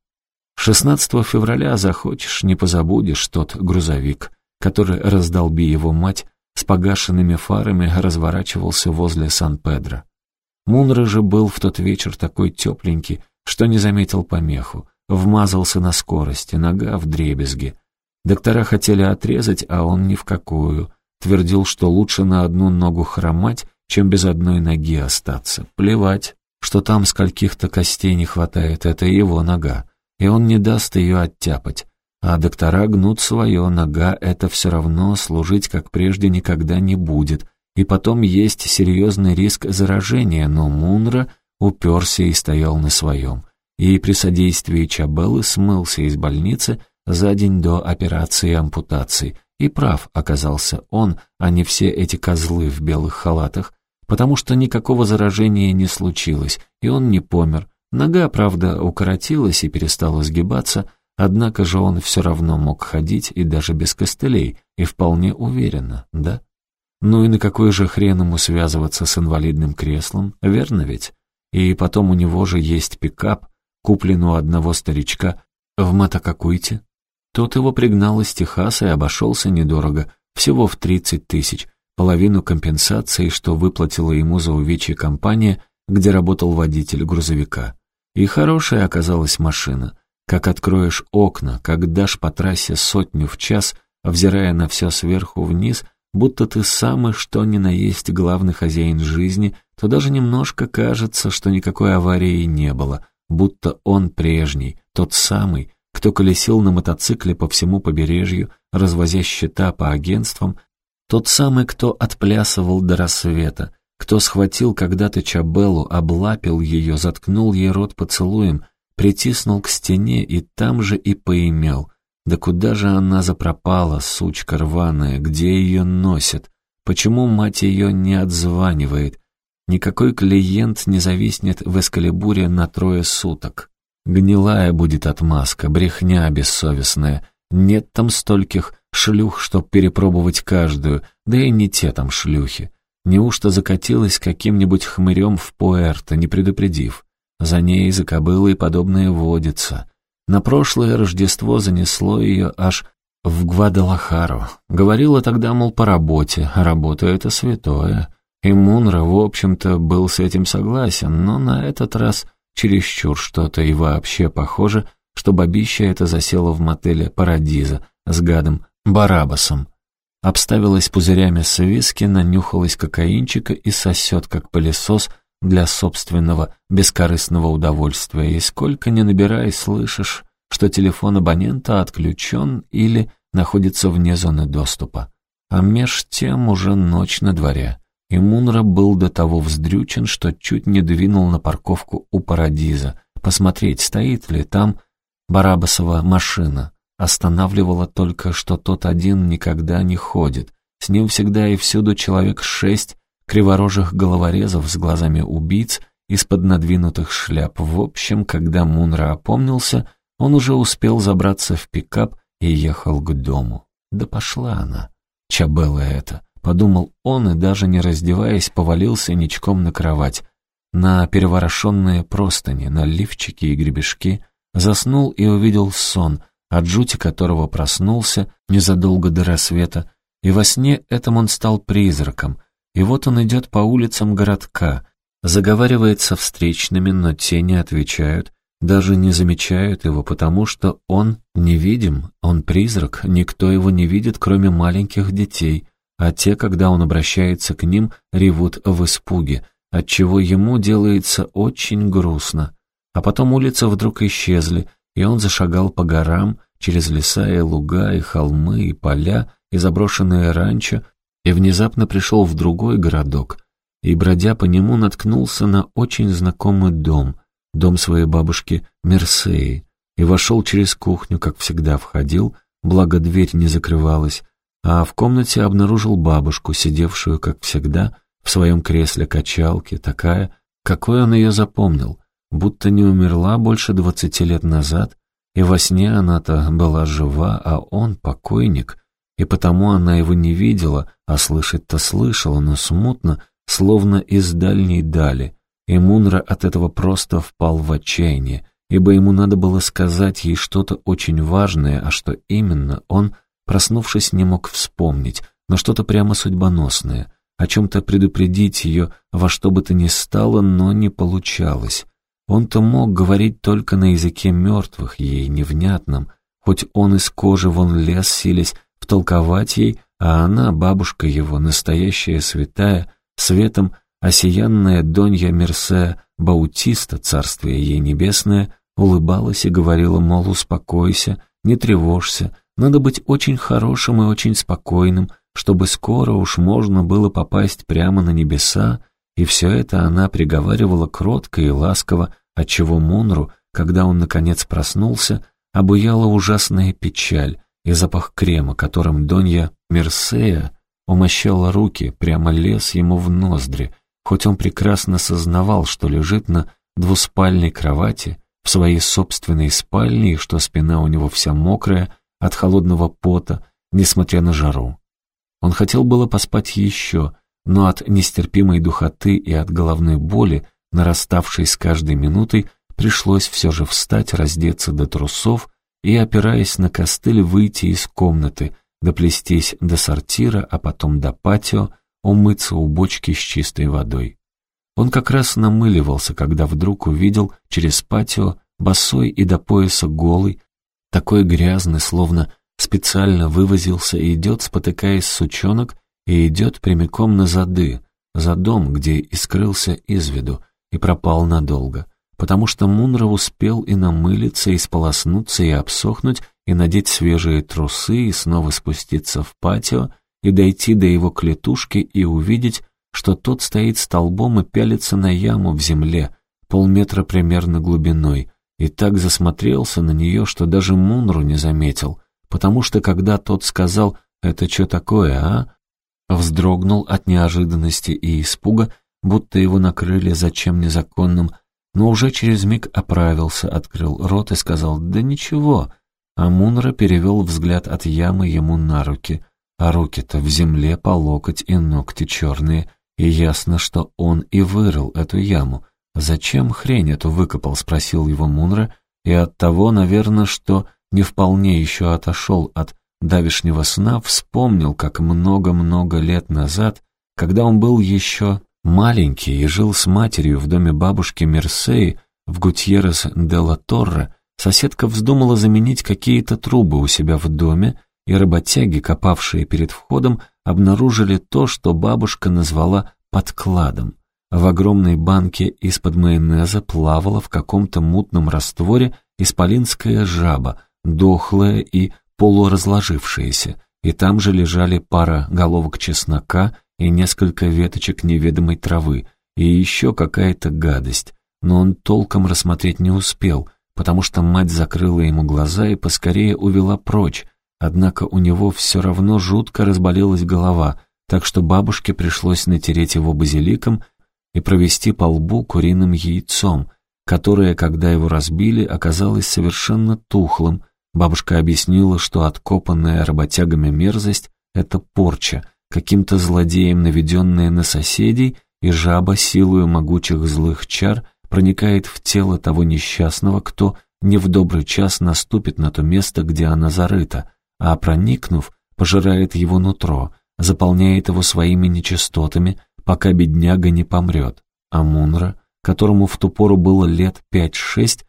Speaker 1: 16 февраля захочешь, не позабудешь тот грузовик, который раздолби его мать с погашенными фарами разворачивался возле Сан-Педро. Мунра же был в тот вечер такой тепленький, что не заметил помеху, вмазался на скорости, нога в дребезге. Доктора хотели отрезать, а он ни в какую. Твердил, что лучше на одну ногу хромать, чем без одной ноги остаться. Плевать, что там скольких-то костей не хватает, это его нога, и он не даст ее оттяпать. А доктора гнут свое, нога это все равно служить как прежде никогда не будет, и потом есть серьезный риск заражения, но Мунра уперся и стоял на своем. И при содействии Чабеллы смылся из больницы за день до операции ампутации. И прав оказался он, а не все эти козлы в белых халатах, потому что никакого заражения не случилось, и он не помер. Нога, правда, укоротилась и перестала сгибаться, Однако же он все равно мог ходить и даже без костылей, и вполне уверенно, да? Ну и на какой же хрен ему связываться с инвалидным креслом, верно ведь? И потом у него же есть пикап, купленный у одного старичка в Матакакуйте. Тот его пригнал из Техаса и обошелся недорого, всего в 30 тысяч, половину компенсации, что выплатила ему за увечье компания, где работал водитель грузовика. И хорошая оказалась машина. Как откроешь окна, как дашь по трассе сотню в час, взирая на все сверху вниз, будто ты самый что ни на есть главный хозяин жизни, то даже немножко кажется, что никакой аварии не было, будто он прежний, тот самый, кто колесил на мотоцикле по всему побережью, развозя счета по агентствам, тот самый, кто отплясывал до рассвета, кто схватил когда-то Чабеллу, облапил ее, заткнул ей рот поцелуем, притиснул к стене и там же и поимел. Да куда же она запропала, сучка рваная, где ее носят? Почему мать ее не отзванивает? Никакой клиент не зависнет в эскалибуре на трое суток. Гнилая будет отмазка, брехня бессовестная. Нет там стольких шлюх, чтоб перепробовать каждую, да и не те там шлюхи. Неужто закатилась каким-нибудь хмырем в Пуэрто, не предупредив? За ней за кобылой подобное водится. На прошлое Рождество занесло ее аж в Гвадалахару. Говорила тогда, мол, по работе, а работа — это святое. И Мунра, в общем-то, был с этим согласен, но на этот раз чересчур что-то и вообще похоже, что бабища это засела в мотеле «Парадиза» с гадом Барабасом. Обставилась пузырями с виски, нанюхалась кокаинчика и сосет, как пылесос, для собственного бескорыстного удовольствия. И сколько не набирай, слышишь, что телефон абонента отключен или находится вне зоны доступа. А меж тем уже ночь на дворе. И Мунра был до того вздрючен, что чуть не двинул на парковку у Парадиза, посмотреть, стоит ли там Барабасова машина. Останавливало только, что тот один никогда не ходит. С ним всегда и всюду человек шесть криворожих головорезов с глазами убийц из-под надвинутых шляп. В общем, когда Мунра опомнился, он уже успел забраться в пикап и ехал к дому. Да пошла она, Чабелла это, подумал он и даже не раздеваясь повалился ничком на кровать, на переворошенные простыни, на лифчики и гребешки, заснул и увидел сон, от жути которого проснулся незадолго до рассвета, и во сне этом он стал призраком, и вот он идет по улицам городка, заговаривает со встречными, но те не отвечают, даже не замечают его, потому что он невидим, он призрак, никто его не видит, кроме маленьких детей, а те, когда он обращается к ним, ревут в испуге, отчего ему делается очень грустно. А потом улицы вдруг исчезли, и он зашагал по горам, через леса и луга, и холмы, и поля, и заброшенные ранчо, и внезапно пришел в другой городок, и, бродя по нему, наткнулся на очень знакомый дом, дом своей бабушки Мерсеи, и вошел через кухню, как всегда входил, благо дверь не закрывалась, а в комнате обнаружил бабушку, сидевшую, как всегда, в своем кресле качалки, такая, какой он ее запомнил, будто не умерла больше двадцати лет назад, и во сне она-то была жива, а он покойник — и потому она его не видела, а слышать-то слышала, но смутно, словно из дальней дали. И Мунра от этого просто впал в отчаяние, ибо ему надо было сказать ей что-то очень важное, а что именно, он, проснувшись, не мог вспомнить, но что-то прямо судьбоносное, о чем-то предупредить ее во что бы то ни стало, но не получалось. Он-то мог говорить только на языке мертвых, ей невнятном, хоть он из кожи вон лез, силясь втолковать ей, а она, бабушка его, настоящая святая, светом осиянная Донья Мерсе Баутиста, царствие ей небесное, улыбалась и говорила, мол, успокойся, не тревожься, надо быть очень хорошим и очень спокойным, чтобы скоро уж можно было попасть прямо на небеса, и все это она приговаривала кротко и ласково, отчего Мунру, когда он наконец проснулся, обуяла ужасная печаль, и запах крема, которым Донья Мерсея умощала руки, прямо лез ему в ноздри, хоть он прекрасно сознавал, что лежит на двуспальной кровати, в своей собственной спальне и что спина у него вся мокрая от холодного пота, несмотря на жару. Он хотел было поспать еще, но от нестерпимой духоты и от головной боли, нараставшей с каждой минутой, пришлось все же встать, раздеться до трусов и, опираясь на костыль, выйти из комнаты, доплестись до сортира, а потом до патио, умыться у бочки с чистой водой. Он как раз намыливался, когда вдруг увидел через патио босой и до пояса голый, такой грязный, словно специально вывозился и идет, спотыкаясь сучонок, и идет прямиком на зады, за дом, где и скрылся из виду, и пропал надолго, потому что Мунра успел и намылиться, и сполоснуться, и обсохнуть, и надеть свежие трусы, и снова спуститься в патио, и дойти до его клетушки и увидеть, что тот стоит столбом и пялится на яму в земле, полметра примерно глубиной, и так засмотрелся на нее, что даже Мунру не заметил, потому что когда тот сказал «Это что такое, а?», вздрогнул от неожиданности и испуга, будто его накрыли зачем незаконным, но уже через миг оправился, открыл рот и сказал «Да ничего», а Мунра перевел взгляд от ямы ему на руки, а руки-то в земле по локоть и ногти черные, и ясно, что он и вырыл эту яму. «Зачем хрень эту выкопал?» — спросил его Мунра, и от того, наверное, что не вполне еще отошел от давишнего сна, вспомнил, как много-много лет назад, когда он был еще маленький и жил с матерью в доме бабушки Мерсеи в Гутьеррес де ла Торре, соседка вздумала заменить какие-то трубы у себя в доме, и работяги, копавшие перед входом, обнаружили то, что бабушка назвала подкладом. В огромной банке из-под майонеза плавала в каком-то мутном растворе исполинская жаба, дохлая и полуразложившиеся, и там же лежали пара головок чеснока и несколько веточек неведомой травы, и еще какая-то гадость, но он толком рассмотреть не успел, потому что мать закрыла ему глаза и поскорее увела прочь, однако у него все равно жутко разболелась голова, так что бабушке пришлось натереть его базиликом и провести по лбу куриным яйцом, которое, когда его разбили, оказалось совершенно тухлым, Бабушка объяснила, что откопанная работягами мерзость — это порча, каким-то злодеем наведенная на соседей, и жаба силою могучих злых чар проникает в тело того несчастного, кто не в добрый час наступит на то место, где она зарыта, а, проникнув, пожирает его нутро, заполняет его своими нечистотами, пока бедняга не помрет. А Мунра, которому в ту пору было лет пять-шесть,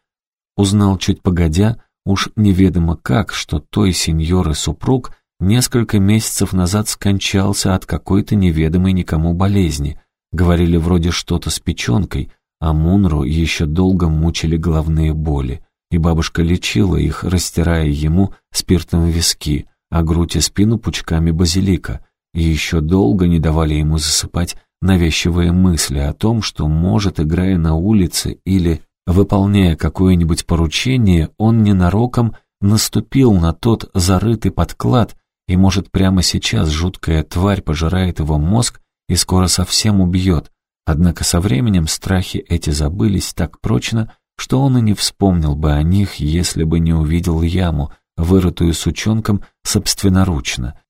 Speaker 1: узнал чуть погодя, Уж неведомо как, что той сеньоры супруг несколько месяцев назад скончался от какой-то неведомой никому болезни. Говорили вроде что-то с печенкой, а Мунру еще долго мучили головные боли, и бабушка лечила их, растирая ему спиртом виски, а грудь и спину пучками базилика, и еще долго не давали ему засыпать навязчивые мысли о том, что может, играя на улице или Выполняя какое-нибудь поручение, он ненароком наступил на тот зарытый подклад, и, может, прямо сейчас жуткая тварь пожирает его мозг и скоро совсем убьет. Однако со временем страхи эти забылись так прочно, что он и не вспомнил бы о них, если бы не увидел яму, вырытую сучонком собственноручно.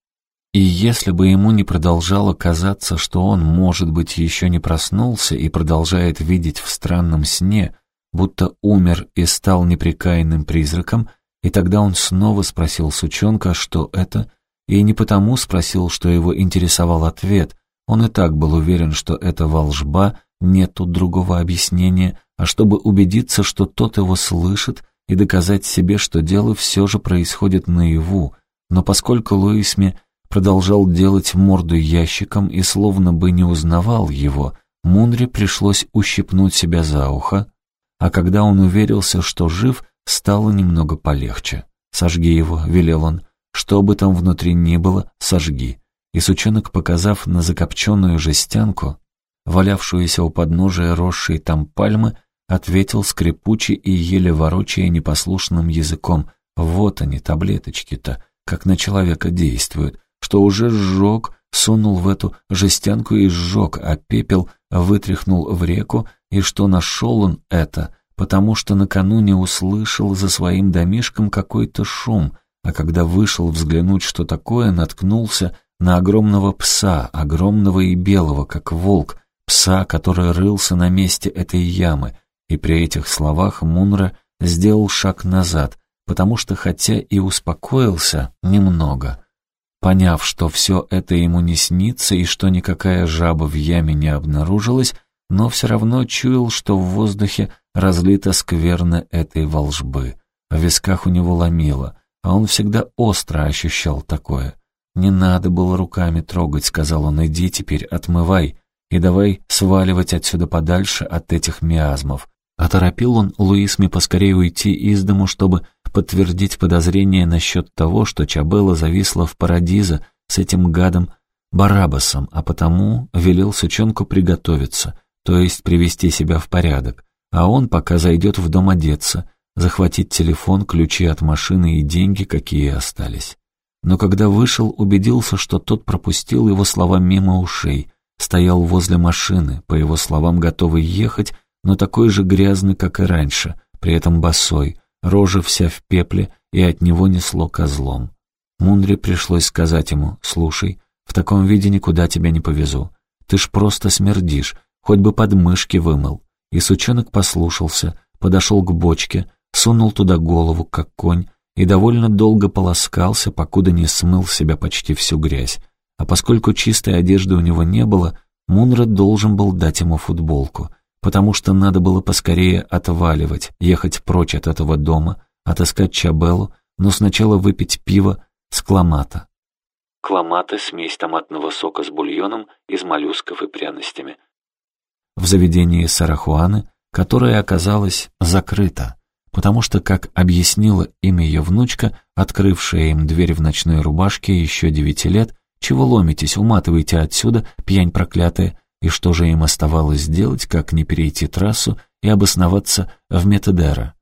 Speaker 1: И если бы ему не продолжало казаться, что он, может быть, еще не проснулся и продолжает видеть в странном сне, будто умер и стал непрекаянным призраком, и тогда он снова спросил сучонка, что это, и не потому спросил, что его интересовал ответ, он и так был уверен, что это волжба, нет тут другого объяснения, а чтобы убедиться, что тот его слышит, и доказать себе, что дело все же происходит наяву, но поскольку Луисми продолжал делать морду ящиком и словно бы не узнавал его, Мунре пришлось ущипнуть себя за ухо, а когда он уверился, что жив, стало немного полегче. «Сожги его», — велел он, — «что бы там внутри ни было, сожги». И сучонок, показав на закопченную жестянку, валявшуюся у подножия росшей там пальмы, ответил скрипуче и еле ворочая непослушным языком. «Вот они, таблеточки-то, как на человека действуют, что уже сжег, сунул в эту жестянку и сжег, а пепел вытряхнул в реку, и что нашел он это, потому что накануне услышал за своим домишком какой-то шум, а когда вышел взглянуть, что такое, наткнулся на огромного пса, огромного и белого, как волк, пса, который рылся на месте этой ямы, и при этих словах Мунра сделал шаг назад, потому что хотя и успокоился немного, поняв, что все это ему не снится и что никакая жаба в яме не обнаружилась, но все равно чуял, что в воздухе разлита скверно этой волжбы. В висках у него ломило, а он всегда остро ощущал такое. «Не надо было руками трогать», — сказал он, — «иди теперь, отмывай, и давай сваливать отсюда подальше от этих миазмов». Оторопил он Луисме поскорее уйти из дому, чтобы подтвердить подозрение насчет того, что Чабелла зависла в парадиза с этим гадом Барабасом, а потому велел сучонку приготовиться, то есть привести себя в порядок, а он пока зайдет в дом одеться, захватить телефон, ключи от машины и деньги, какие остались. Но когда вышел, убедился, что тот пропустил его слова мимо ушей, стоял возле машины, по его словам готовый ехать, но такой же грязный, как и раньше, при этом босой, рожа вся в пепле, и от него несло козлом. Мундре пришлось сказать ему, «Слушай, в таком виде никуда тебя не повезу. Ты ж просто смердишь, хоть бы подмышки вымыл». И сучонок послушался, подошел к бочке, сунул туда голову, как конь, и довольно долго полоскался, покуда не смыл себя почти всю грязь. А поскольку чистой одежды у него не было, Мунра должен был дать ему футболку, потому что надо было поскорее отваливать, ехать прочь от этого дома, отыскать Чабеллу, но сначала выпить пиво с кламата.
Speaker 2: Кламата — смесь томатного сока с бульоном из моллюсков и пряностями.
Speaker 1: В заведении Сарахуаны, которое оказалось закрыто потому что, как объяснила им ее внучка, открывшая им дверь в ночной рубашке еще девяти лет, «Чего ломитесь, уматывайте отсюда, пьянь проклятая!» И что же им оставалось делать, как не перейти трассу и обосноваться в Метедера,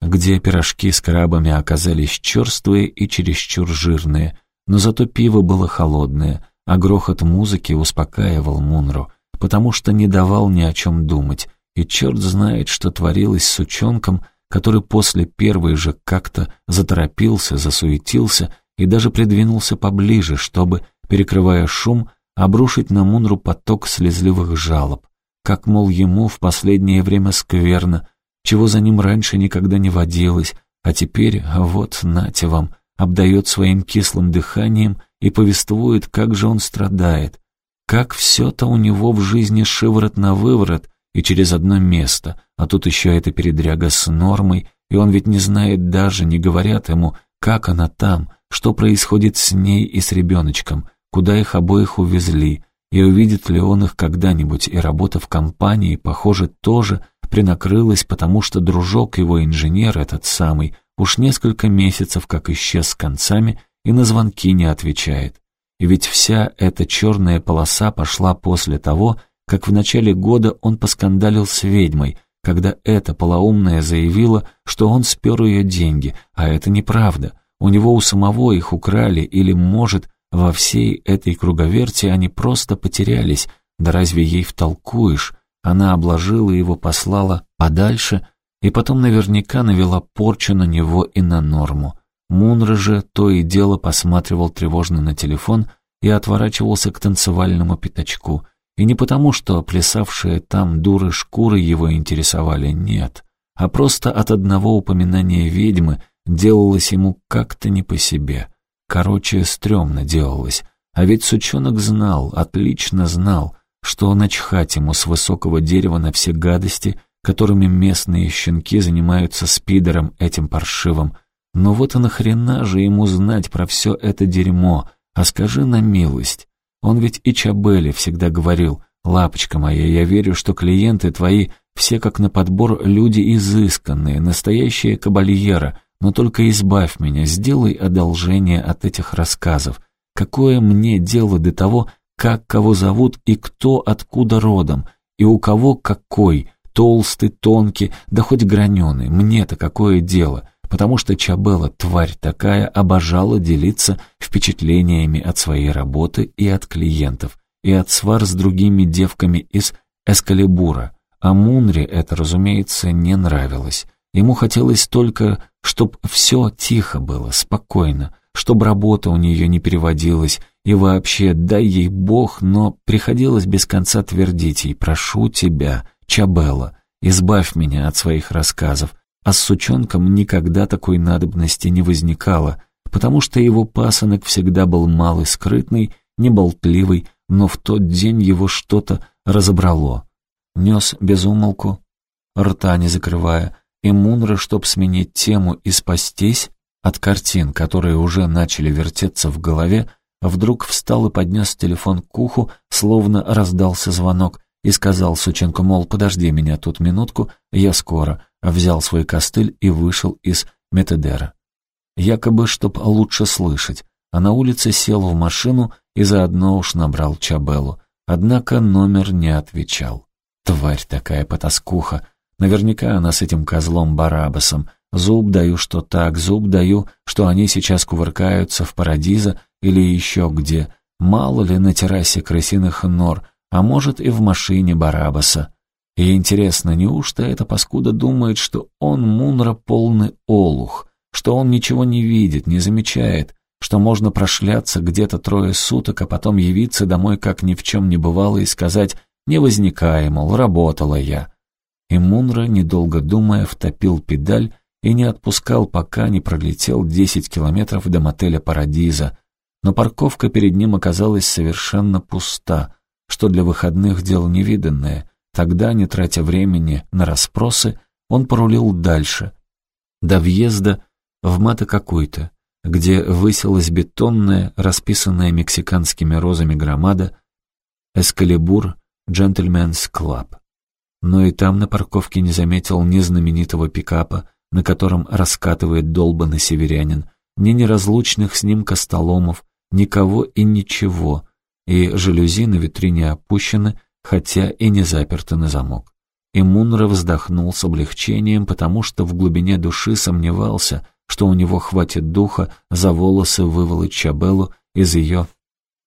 Speaker 1: где пирожки с крабами оказались черствые и чересчур жирные, но зато пиво было холодное, а грохот музыки успокаивал Мунру, потому что не давал ни о чем думать, и черт знает, что творилось с ученком, который после первой же как-то заторопился, засуетился и даже придвинулся поближе, чтобы, перекрывая шум, обрушить на Мунру поток слезливых жалоб. Как, мол, ему в последнее время скверно, чего за ним раньше никогда не водилось, а теперь, вот, нате вам, обдает своим кислым дыханием и повествует, как же он страдает, как все-то у него в жизни шиворот на выворот, и через одно место, а тут еще эта передряга с нормой, и он ведь не знает даже, не говорят ему, как она там, что происходит с ней и с ребеночком, куда их обоих увезли, и увидит ли он их когда-нибудь, и работа в компании, похоже, тоже принакрылась, потому что дружок его инженер, этот самый, уж несколько месяцев как исчез с концами и на звонки не отвечает. И ведь вся эта черная полоса пошла после того, как в начале года он поскандалил с ведьмой, когда эта полоумная заявила, что он спер ее деньги, а это неправда. У него у самого их украли, или, может, во всей этой круговерти они просто потерялись, да разве ей втолкуешь? Она обложила его, послала подальше, и потом наверняка навела порчу на него и на норму. Мунра же то и дело посматривал тревожно на телефон и отворачивался к танцевальному пятачку — и не потому, что плясавшие там дуры шкуры его интересовали, нет, а просто от одного упоминания ведьмы делалось ему как-то не по себе. Короче, стрёмно делалось. А ведь сучонок знал, отлично знал, что начхать ему с высокого дерева на все гадости, которыми местные щенки занимаются спидером этим паршивым. Но вот и нахрена же ему знать про все это дерьмо, а скажи на милость, он ведь и Чабелли всегда говорил, «Лапочка моя, я верю, что клиенты твои все как на подбор люди изысканные, настоящие кабальера, но только избавь меня, сделай одолжение от этих рассказов. Какое мне дело до того, как кого зовут и кто откуда родом, и у кого какой, толстый, тонкий, да хоть граненый, мне-то какое дело потому что Чабелла, тварь такая, обожала делиться впечатлениями от своей работы и от клиентов, и от свар с другими девками из Эскалибура, А Мунре это, разумеется, не нравилось. Ему хотелось только, чтобы все тихо было, спокойно, чтобы работа у нее не переводилась, и вообще, дай ей Бог, но приходилось без конца твердить ей «Прошу тебя, Чабелла, избавь меня от своих рассказов». А с сучонком никогда такой надобности не возникало, потому что его пасынок всегда был малый скрытный, неболтливый, но в тот день его что-то разобрало. Нес без умолку, рта не закрывая, и Мунра, чтоб сменить тему и спастись от картин, которые уже начали вертеться в голове, вдруг встал и поднес телефон к уху, словно раздался звонок, и сказал Сученко, мол, подожди меня тут минутку, я скоро, взял свой костыль и вышел из Метедера. Якобы, чтоб лучше слышать, а на улице сел в машину и заодно уж набрал Чабеллу, однако номер не отвечал. Тварь такая потаскуха, Наверняка она с этим козлом Барабасом. Зуб даю, что так, зуб даю, что они сейчас кувыркаются в Парадиза или еще где. Мало ли на террасе крысиных нор, а может и в машине Барабаса. И интересно, неужто эта паскуда думает, что он Мунра полный олух, что он ничего не видит, не замечает, что можно прошляться где-то трое суток, а потом явиться домой, как ни в чем не бывало, и сказать «не возникай, мол, работала я» и Мунра, недолго думая, втопил педаль и не отпускал, пока не пролетел десять километров до мотеля «Парадиза». Но парковка перед ним оказалась совершенно пуста, что для выходных дел невиданное. Тогда, не тратя времени на расспросы, он порулил дальше, до въезда в мата какой-то, где высилась бетонная, расписанная мексиканскими розами громада «Excalibur Gentlemen's Club» но и там на парковке не заметил ни знаменитого пикапа, на котором раскатывает долбанный северянин, ни неразлучных с ним костоломов, никого и ничего, и жалюзи на витрине опущены, хотя и не заперты на замок. И Мунра вздохнул с облегчением, потому что в глубине души сомневался, что у него хватит духа за волосы выволочь Чабеллу из ее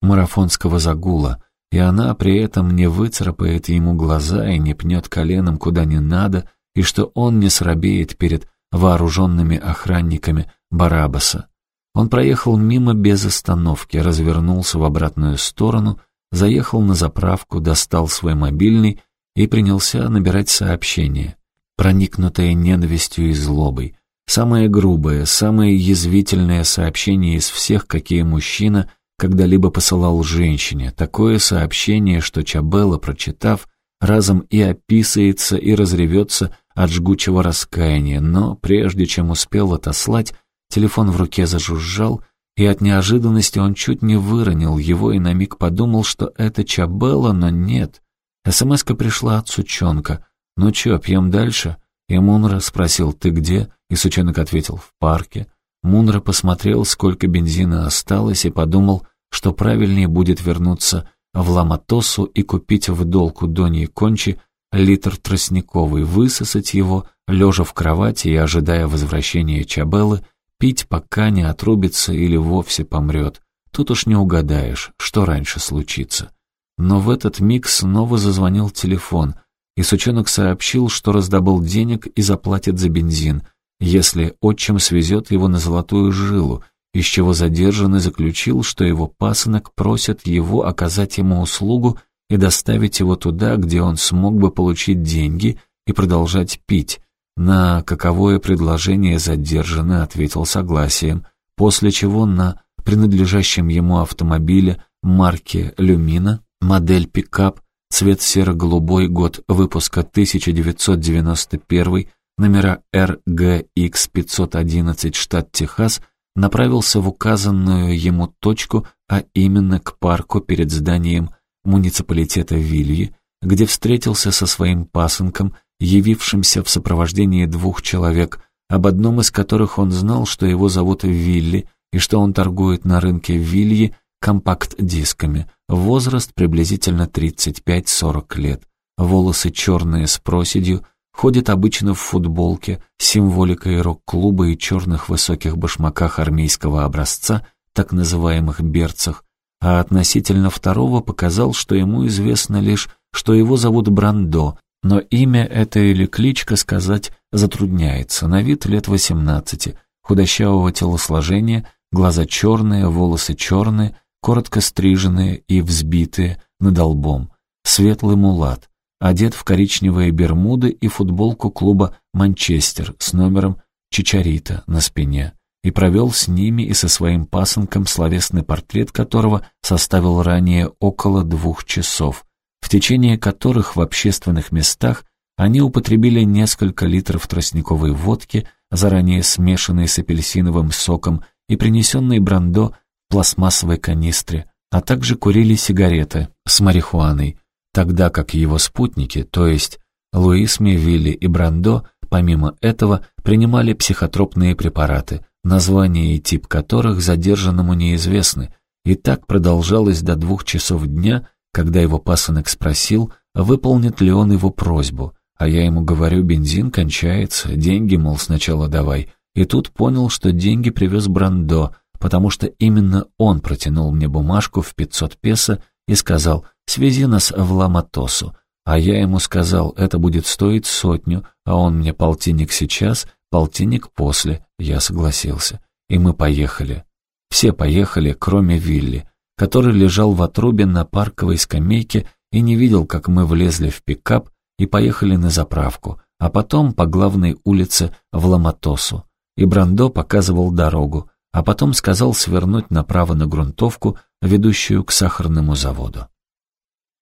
Speaker 1: марафонского загула, и она при этом не выцарапает ему глаза и не пнет коленом куда не надо, и что он не срабеет перед вооруженными охранниками Барабаса. Он проехал мимо без остановки, развернулся в обратную сторону, заехал на заправку, достал свой мобильный и принялся набирать сообщение, проникнутое ненавистью и злобой. Самое грубое, самое язвительное сообщение из всех, какие мужчина когда-либо посылал женщине, такое сообщение, что Чабелла, прочитав, разом и описывается, и разревется от жгучего раскаяния, но прежде чем успел отослать, телефон в руке зажужжал, и от неожиданности он чуть не выронил его и на миг подумал, что это Чабелла, но нет. СМСка пришла от сучонка. «Ну чё, пьем дальше?» И Мунра спросил «Ты где?» И сучонок ответил «В парке». Мунра посмотрел, сколько бензина осталось, и подумал, что правильнее будет вернуться в Ламатосу и купить в долку Дони Кончи литр тростниковый, высосать его, лежа в кровати и ожидая возвращения Чабеллы, пить, пока не отрубится или вовсе помрет. Тут уж не угадаешь, что раньше случится. Но в этот миг снова зазвонил телефон, и сучонок сообщил, что раздобыл денег и заплатит за бензин — если отчим свезет его на золотую жилу, из чего задержанный заключил, что его пасынок просит его оказать ему услугу и доставить его туда, где он смог бы получить деньги и продолжать пить. На каковое предложение задержанный ответил согласием, после чего на принадлежащем ему автомобиле марки «Люмина», модель пикап, цвет серо-голубой, год выпуска 1991 номера RGX-511 штат Техас, направился в указанную ему точку, а именно к парку перед зданием муниципалитета Вильи, где встретился со своим пасынком, явившимся в сопровождении двух человек, об одном из которых он знал, что его зовут Вилли, и что он торгует на рынке Вильи компакт-дисками, возраст приблизительно 35-40 лет, волосы черные с проседью, Ходит обычно в футболке, символикой рок-клуба и черных высоких башмаках армейского образца, так называемых берцах, а относительно второго показал, что ему известно лишь, что его зовут Брандо, Но имя это или кличка сказать затрудняется. На вид лет восемнадцати, худощавого телосложения, глаза черные, волосы черные, коротко стриженные и взбитые над лбом. Светлый мулат, одет в коричневые бермуды и футболку клуба «Манчестер» с номером «Чичарита» на спине и провел с ними и со своим пасынком словесный портрет которого составил ранее около двух часов, в течение которых в общественных местах они употребили несколько литров тростниковой водки, заранее смешанной с апельсиновым соком и принесенной брандо в пластмассовой канистре, а также курили сигареты с марихуаной, тогда как его спутники, то есть Луис Мевилли и Брандо, помимо этого, принимали психотропные препараты, название и тип которых задержанному неизвестны, и так продолжалось до двух часов дня, когда его пасынок спросил, выполнит ли он его просьбу, а я ему говорю, бензин кончается, деньги, мол, сначала давай, и тут понял, что деньги привез Брандо, потому что именно он протянул мне бумажку в 500 песо и сказал «Свези нас в Ламатосу», а я ему сказал «Это будет стоить сотню», а он мне полтинник сейчас, полтинник после, я согласился. И мы поехали. Все поехали, кроме Вилли, который лежал в отрубе на парковой скамейке и не видел, как мы влезли в пикап и поехали на заправку, а потом по главной улице в Ламатосу. И Брандо показывал дорогу, а потом сказал свернуть направо на грунтовку, ведущую к сахарному заводу.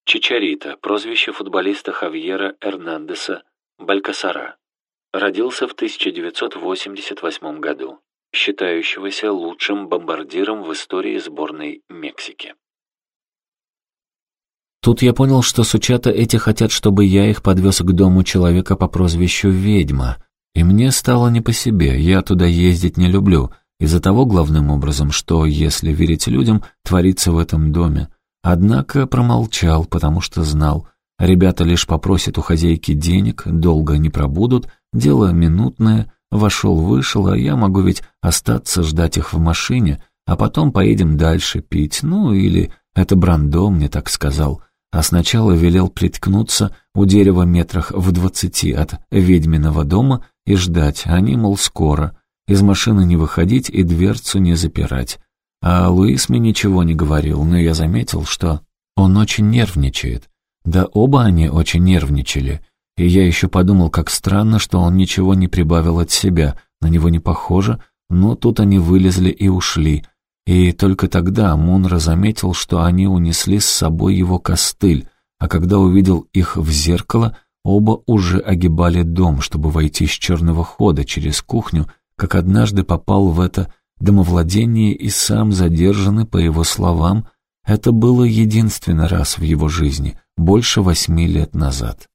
Speaker 2: Чичарита, прозвище футболиста Хавьера Эрнандеса Балькасара. Родился в 1988 году, считающегося лучшим бомбардиром в истории сборной Мексики.
Speaker 1: Тут я понял, что сучата эти хотят, чтобы я их подвез к дому человека по прозвищу Ведьма. И мне стало не по себе, я туда ездить не люблю, из-за того главным образом, что, если верить людям, творится в этом доме. Однако промолчал, потому что знал, ребята лишь попросят у хозяйки денег, долго не пробудут, Дело минутное, вошел-вышел, а я могу ведь остаться ждать их в машине, а потом поедем дальше пить, ну или это Брандо мне так сказал, а сначала велел приткнуться у дерева метрах в двадцати от ведьминого дома и ждать, они, мол, скоро, из машины не выходить и дверцу не запирать. А Луис мне ничего не говорил, но я заметил, что он очень нервничает. Да оба они очень нервничали — и я еще подумал, как странно, что он ничего не прибавил от себя, на него не похоже, но тут они вылезли и ушли. И только тогда Мунра заметил, что они унесли с собой его костыль, а когда увидел их в зеркало, оба уже огибали дом, чтобы войти с черного хода через кухню, как однажды попал в это домовладение и сам задержанный, по его словам, это было единственный раз в его жизни, больше восьми лет назад.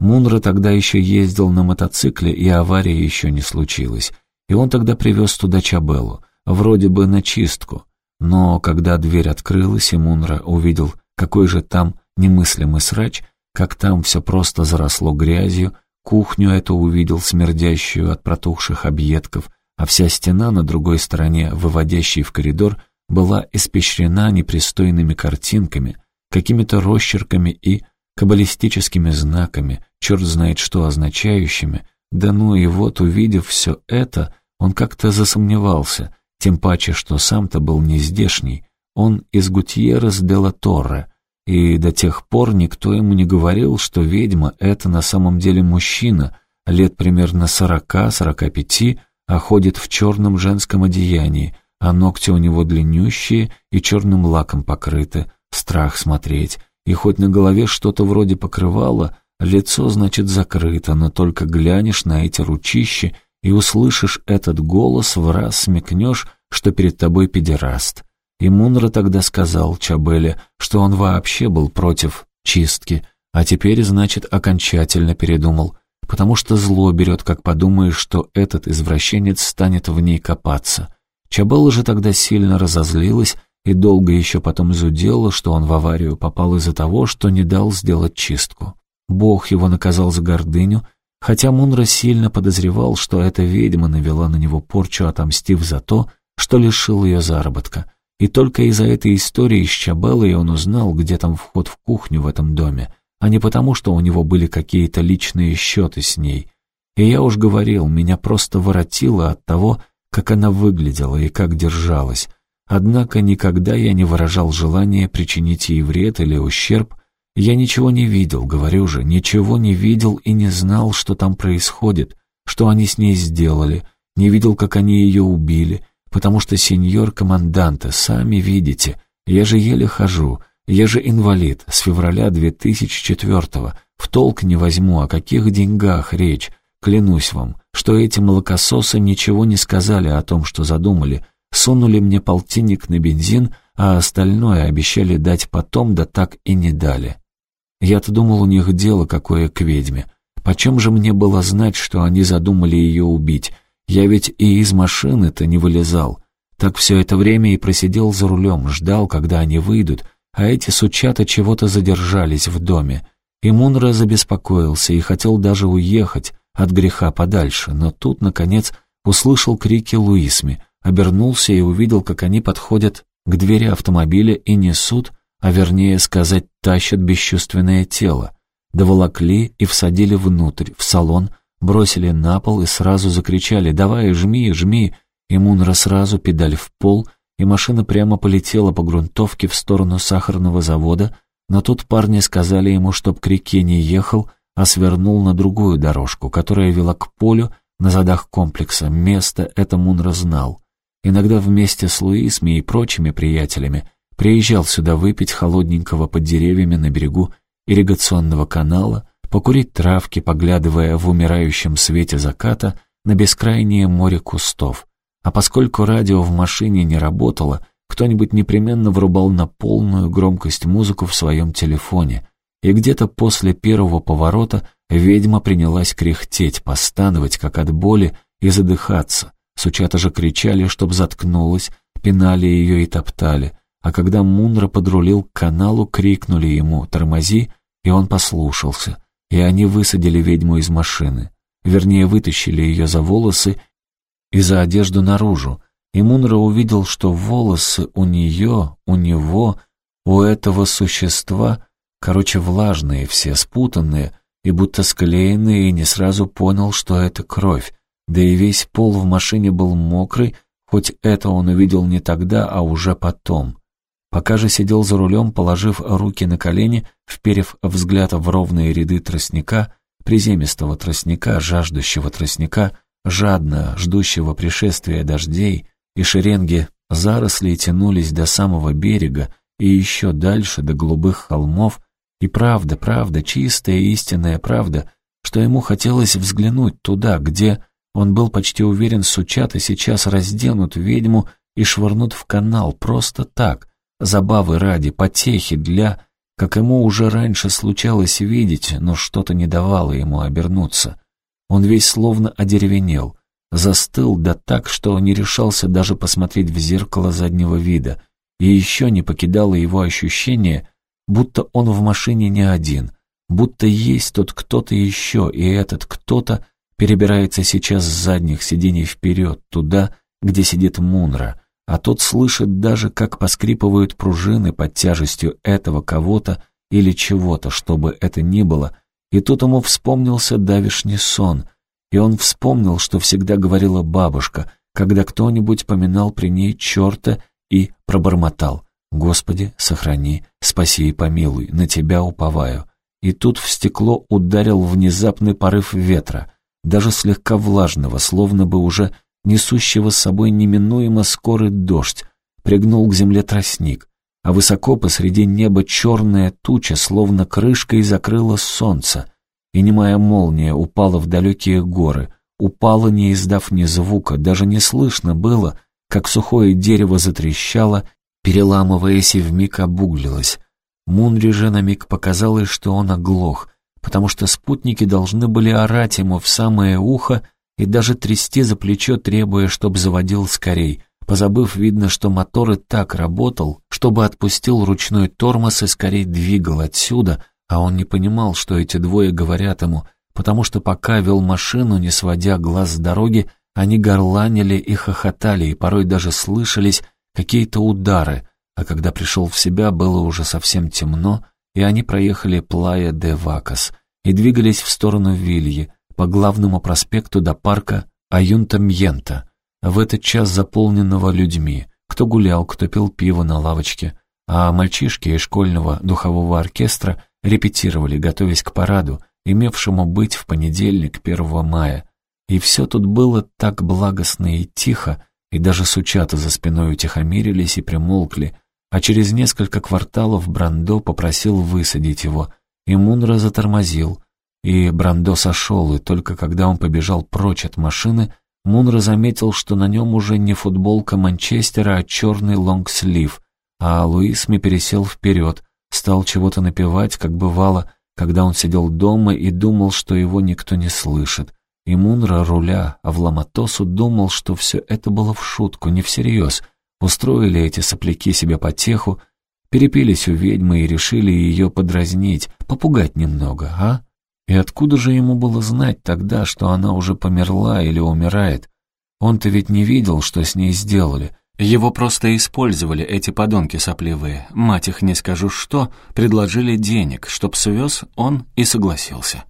Speaker 1: Мунра тогда еще ездил на мотоцикле, и авария еще не случилась. И он тогда привез туда Чабеллу, вроде бы на чистку. Но когда дверь открылась, и Мунра увидел, какой же там немыслимый срач, как там все просто заросло грязью, кухню эту увидел, смердящую от протухших объедков, а вся стена на другой стороне, выводящей в коридор, была испещрена непристойными картинками, какими-то росчерками и каббалистическими знаками, черт знает что означающими, да ну и вот, увидев все это, он как-то засомневался, тем паче, что сам-то был не здешний, он из Гутьеррес де ла Торре, и до тех пор никто ему не говорил, что ведьма — это на самом деле мужчина, лет примерно сорока-сорока пяти, а ходит в черном женском одеянии, а ногти у него длиннющие и черным лаком покрыты, страх смотреть, и хоть на голове что-то вроде покрывала, лицо, значит, закрыто, но только глянешь на эти ручищи и услышишь этот голос, в раз смекнешь, что перед тобой педераст. И Мунра тогда сказал Чабеле, что он вообще был против чистки, а теперь, значит, окончательно передумал, потому что зло берет, как подумаешь, что этот извращенец станет в ней копаться. Чабелла же тогда сильно разозлилась и долго еще потом зудела, что он в аварию попал из-за того, что не дал сделать чистку. Бог его наказал за гордыню, хотя Мунра сильно подозревал, что эта ведьма навела на него порчу, отомстив за то, что лишил ее заработка. И только из-за этой истории с Чабеллой он узнал, где там вход в кухню в этом доме. А не потому, что у него были какие-то личные счеты с ней. И я уж говорил, меня просто воротило от того, как она выглядела и как держалась. Однако никогда я не выражал желания причинить ей вред или ущерб. Я ничего не видел, говорю же, ничего не видел и не знал, что там происходит, что они с ней сделали, не видел, как они ее убили, потому что, сеньор команданте, сами видите, я же еле хожу, я же инвалид, с февраля 2004-го, в толк не возьму, о каких деньгах речь, клянусь вам, что эти молокососы ничего не сказали о том, что задумали, сунули мне полтинник на бензин, а остальное обещали дать потом, да так и не дали. Я-то думал, у них дело какое к ведьме. Почем же мне было знать, что они задумали ее убить? Я ведь и из машины-то не вылезал. Так все это время и просидел за рулем, ждал, когда они выйдут, а эти сучата чего-то задержались в доме. И Мунра забеспокоился и хотел даже уехать от греха подальше, но тут, наконец, услышал крики Луисми, обернулся и увидел, как они подходят к двери автомобиля и несут, а вернее сказать, тащат бесчувственное тело. Доволокли и всадили внутрь, в салон, бросили на пол и сразу закричали «Давай, жми, жми!» И Мунра сразу педаль в пол, и машина прямо полетела по грунтовке в сторону сахарного завода, но тут парни сказали ему, чтоб к реке не ехал, а свернул на другую дорожку, которая вела к полю на задах комплекса. Место это Мунра знал. Иногда вместе с Луисми и прочими приятелями приезжал сюда выпить холодненького под деревьями на берегу ирригационного канала, покурить травки, поглядывая в умирающем свете заката на бескрайнее море кустов. А поскольку радио в машине не работало, кто-нибудь непременно врубал на полную громкость музыку в своем телефоне, и где-то после первого поворота ведьма принялась кряхтеть, постановать, как от боли, и задыхаться. Сучата же кричали, чтоб заткнулась, пинали ее и топтали, а когда Мунра подрулил к каналу, крикнули ему «Тормози!» и он послушался, и они высадили ведьму из машины. Вернее, вытащили ее за волосы и за одежду наружу, и Мунра увидел, что волосы у нее, у него, у этого существа, короче, влажные все, спутанные, и будто склеенные, и не сразу понял, что это кровь, да и весь пол в машине был мокрый, хоть это он увидел не тогда, а уже потом. Пока же сидел за рулем, положив руки на колени, вперев взгляд в ровные ряды тростника, приземистого тростника, жаждущего тростника, жадно ждущего пришествия дождей, и шеренги зарослей тянулись до самого берега и еще дальше до голубых холмов, и правда, правда, чистая истинная правда, что ему хотелось взглянуть туда, где, он был почти уверен, сучата сейчас разденут ведьму и швырнут в канал просто так, забавы ради, потехи для, как ему уже раньше случалось видеть, но что-то не давало ему обернуться. Он весь словно одеревенел, застыл да так, что не решался даже посмотреть в зеркало заднего вида, и еще не покидало его ощущение, будто он в машине не один, будто есть тот кто-то еще, и этот кто-то перебирается сейчас с задних сидений вперед, туда, где сидит Мунра, а тот слышит даже, как поскрипывают пружины под тяжестью этого кого-то или чего-то, чтобы это ни было, и тут ему вспомнился давишний сон, и он вспомнил, что всегда говорила бабушка, когда кто-нибудь поминал при ней черта и пробормотал «Господи, сохрани, спаси и помилуй, на Тебя уповаю». И тут в стекло ударил внезапный порыв ветра, даже слегка влажного, словно бы уже несущего с собой неминуемо скорый дождь, пригнул к земле тростник, а высоко посреди неба черная туча, словно крышкой закрыла солнце, и немая молния упала в далекие горы, упала, не издав ни звука, даже не слышно было, как сухое дерево затрещало, переламываясь и вмиг обуглилось. Мунри же на миг показалось, что он оглох, потому что спутники должны были орать ему в самое ухо, и даже трясти за плечо, требуя, чтоб заводил скорей, позабыв, видно, что мотор и так работал, чтобы отпустил ручной тормоз и скорей двигал отсюда, а он не понимал, что эти двое говорят ему, потому что пока вел машину, не сводя глаз с дороги, они горланили и хохотали, и порой даже слышались какие-то удары, а когда пришел в себя, было уже совсем темно, и они проехали Плая де Вакас и двигались в сторону Вильи, по главному проспекту до парка Аюнта-Мьента, в этот час заполненного людьми, кто гулял, кто пил пиво на лавочке, а мальчишки из школьного духового оркестра репетировали, готовясь к параду, имевшему быть в понедельник, 1 мая. И все тут было так благостно и тихо, и даже сучата за спиной утихомирились и примолкли, а через несколько кварталов Брандо попросил высадить его, и Мунра затормозил, и Брандо сошел, и только когда он побежал прочь от машины, Мунра заметил, что на нем уже не футболка Манчестера, а черный лонгслив, а Луисми пересел вперед, стал чего-то напевать, как бывало, когда он сидел дома и думал, что его никто не слышит. И Мунра, руля, а в Ламатосу думал, что все это было в шутку, не всерьез. Устроили эти сопляки себе потеху, перепились у ведьмы и решили ее подразнить, попугать немного, а? И откуда же ему было знать тогда, что она уже померла или умирает? Он-то ведь не видел, что с ней сделали. Его просто использовали, эти подонки сопливые. Мать их не скажу что, предложили денег, чтоб свез, он и согласился.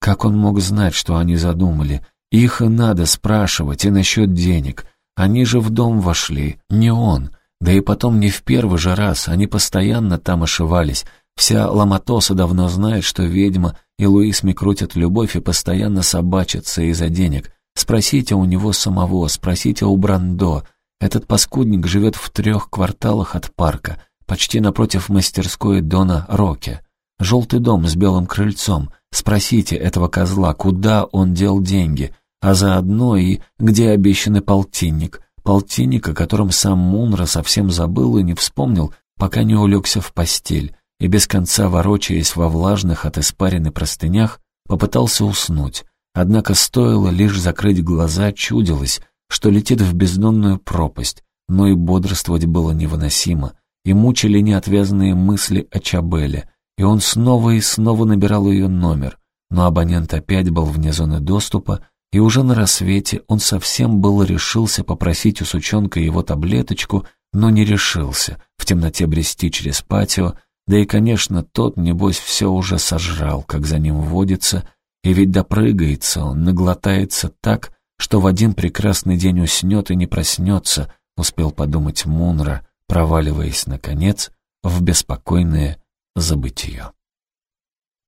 Speaker 1: Как он мог знать, что они задумали? Их и надо спрашивать, и насчет денег. Они же в дом вошли, не он. Да и потом не в первый же раз, они постоянно там ошивались. Вся Ламатоса давно знает, что ведьма и Луисми крутят любовь и постоянно собачатся из-за денег. Спросите у него самого, спросите у Брандо. Этот паскудник живет в трех кварталах от парка, почти напротив мастерской Дона Роке. Желтый дом с белым крыльцом. Спросите этого козла, куда он дел деньги, а заодно и где обещанный полтинник. Полтинник, о котором сам Мунра совсем забыл и не вспомнил, пока не улегся в постель и без конца ворочаясь во влажных от испарины простынях, попытался уснуть. Однако стоило лишь закрыть глаза, чудилось, что летит в бездонную пропасть, но и бодрствовать было невыносимо, и мучили неотвязные мысли о Чабеле, и он снова и снова набирал ее номер, но абонент опять был вне зоны доступа, и уже на рассвете он совсем было решился попросить у сучонка его таблеточку, но не решился в темноте брести через патио, да и, конечно, тот, небось, все уже сожрал, как за ним водится, и ведь допрыгается он, наглотается так, что в один прекрасный день уснет и не проснется, успел подумать Мунра, проваливаясь, наконец, в беспокойное забытие.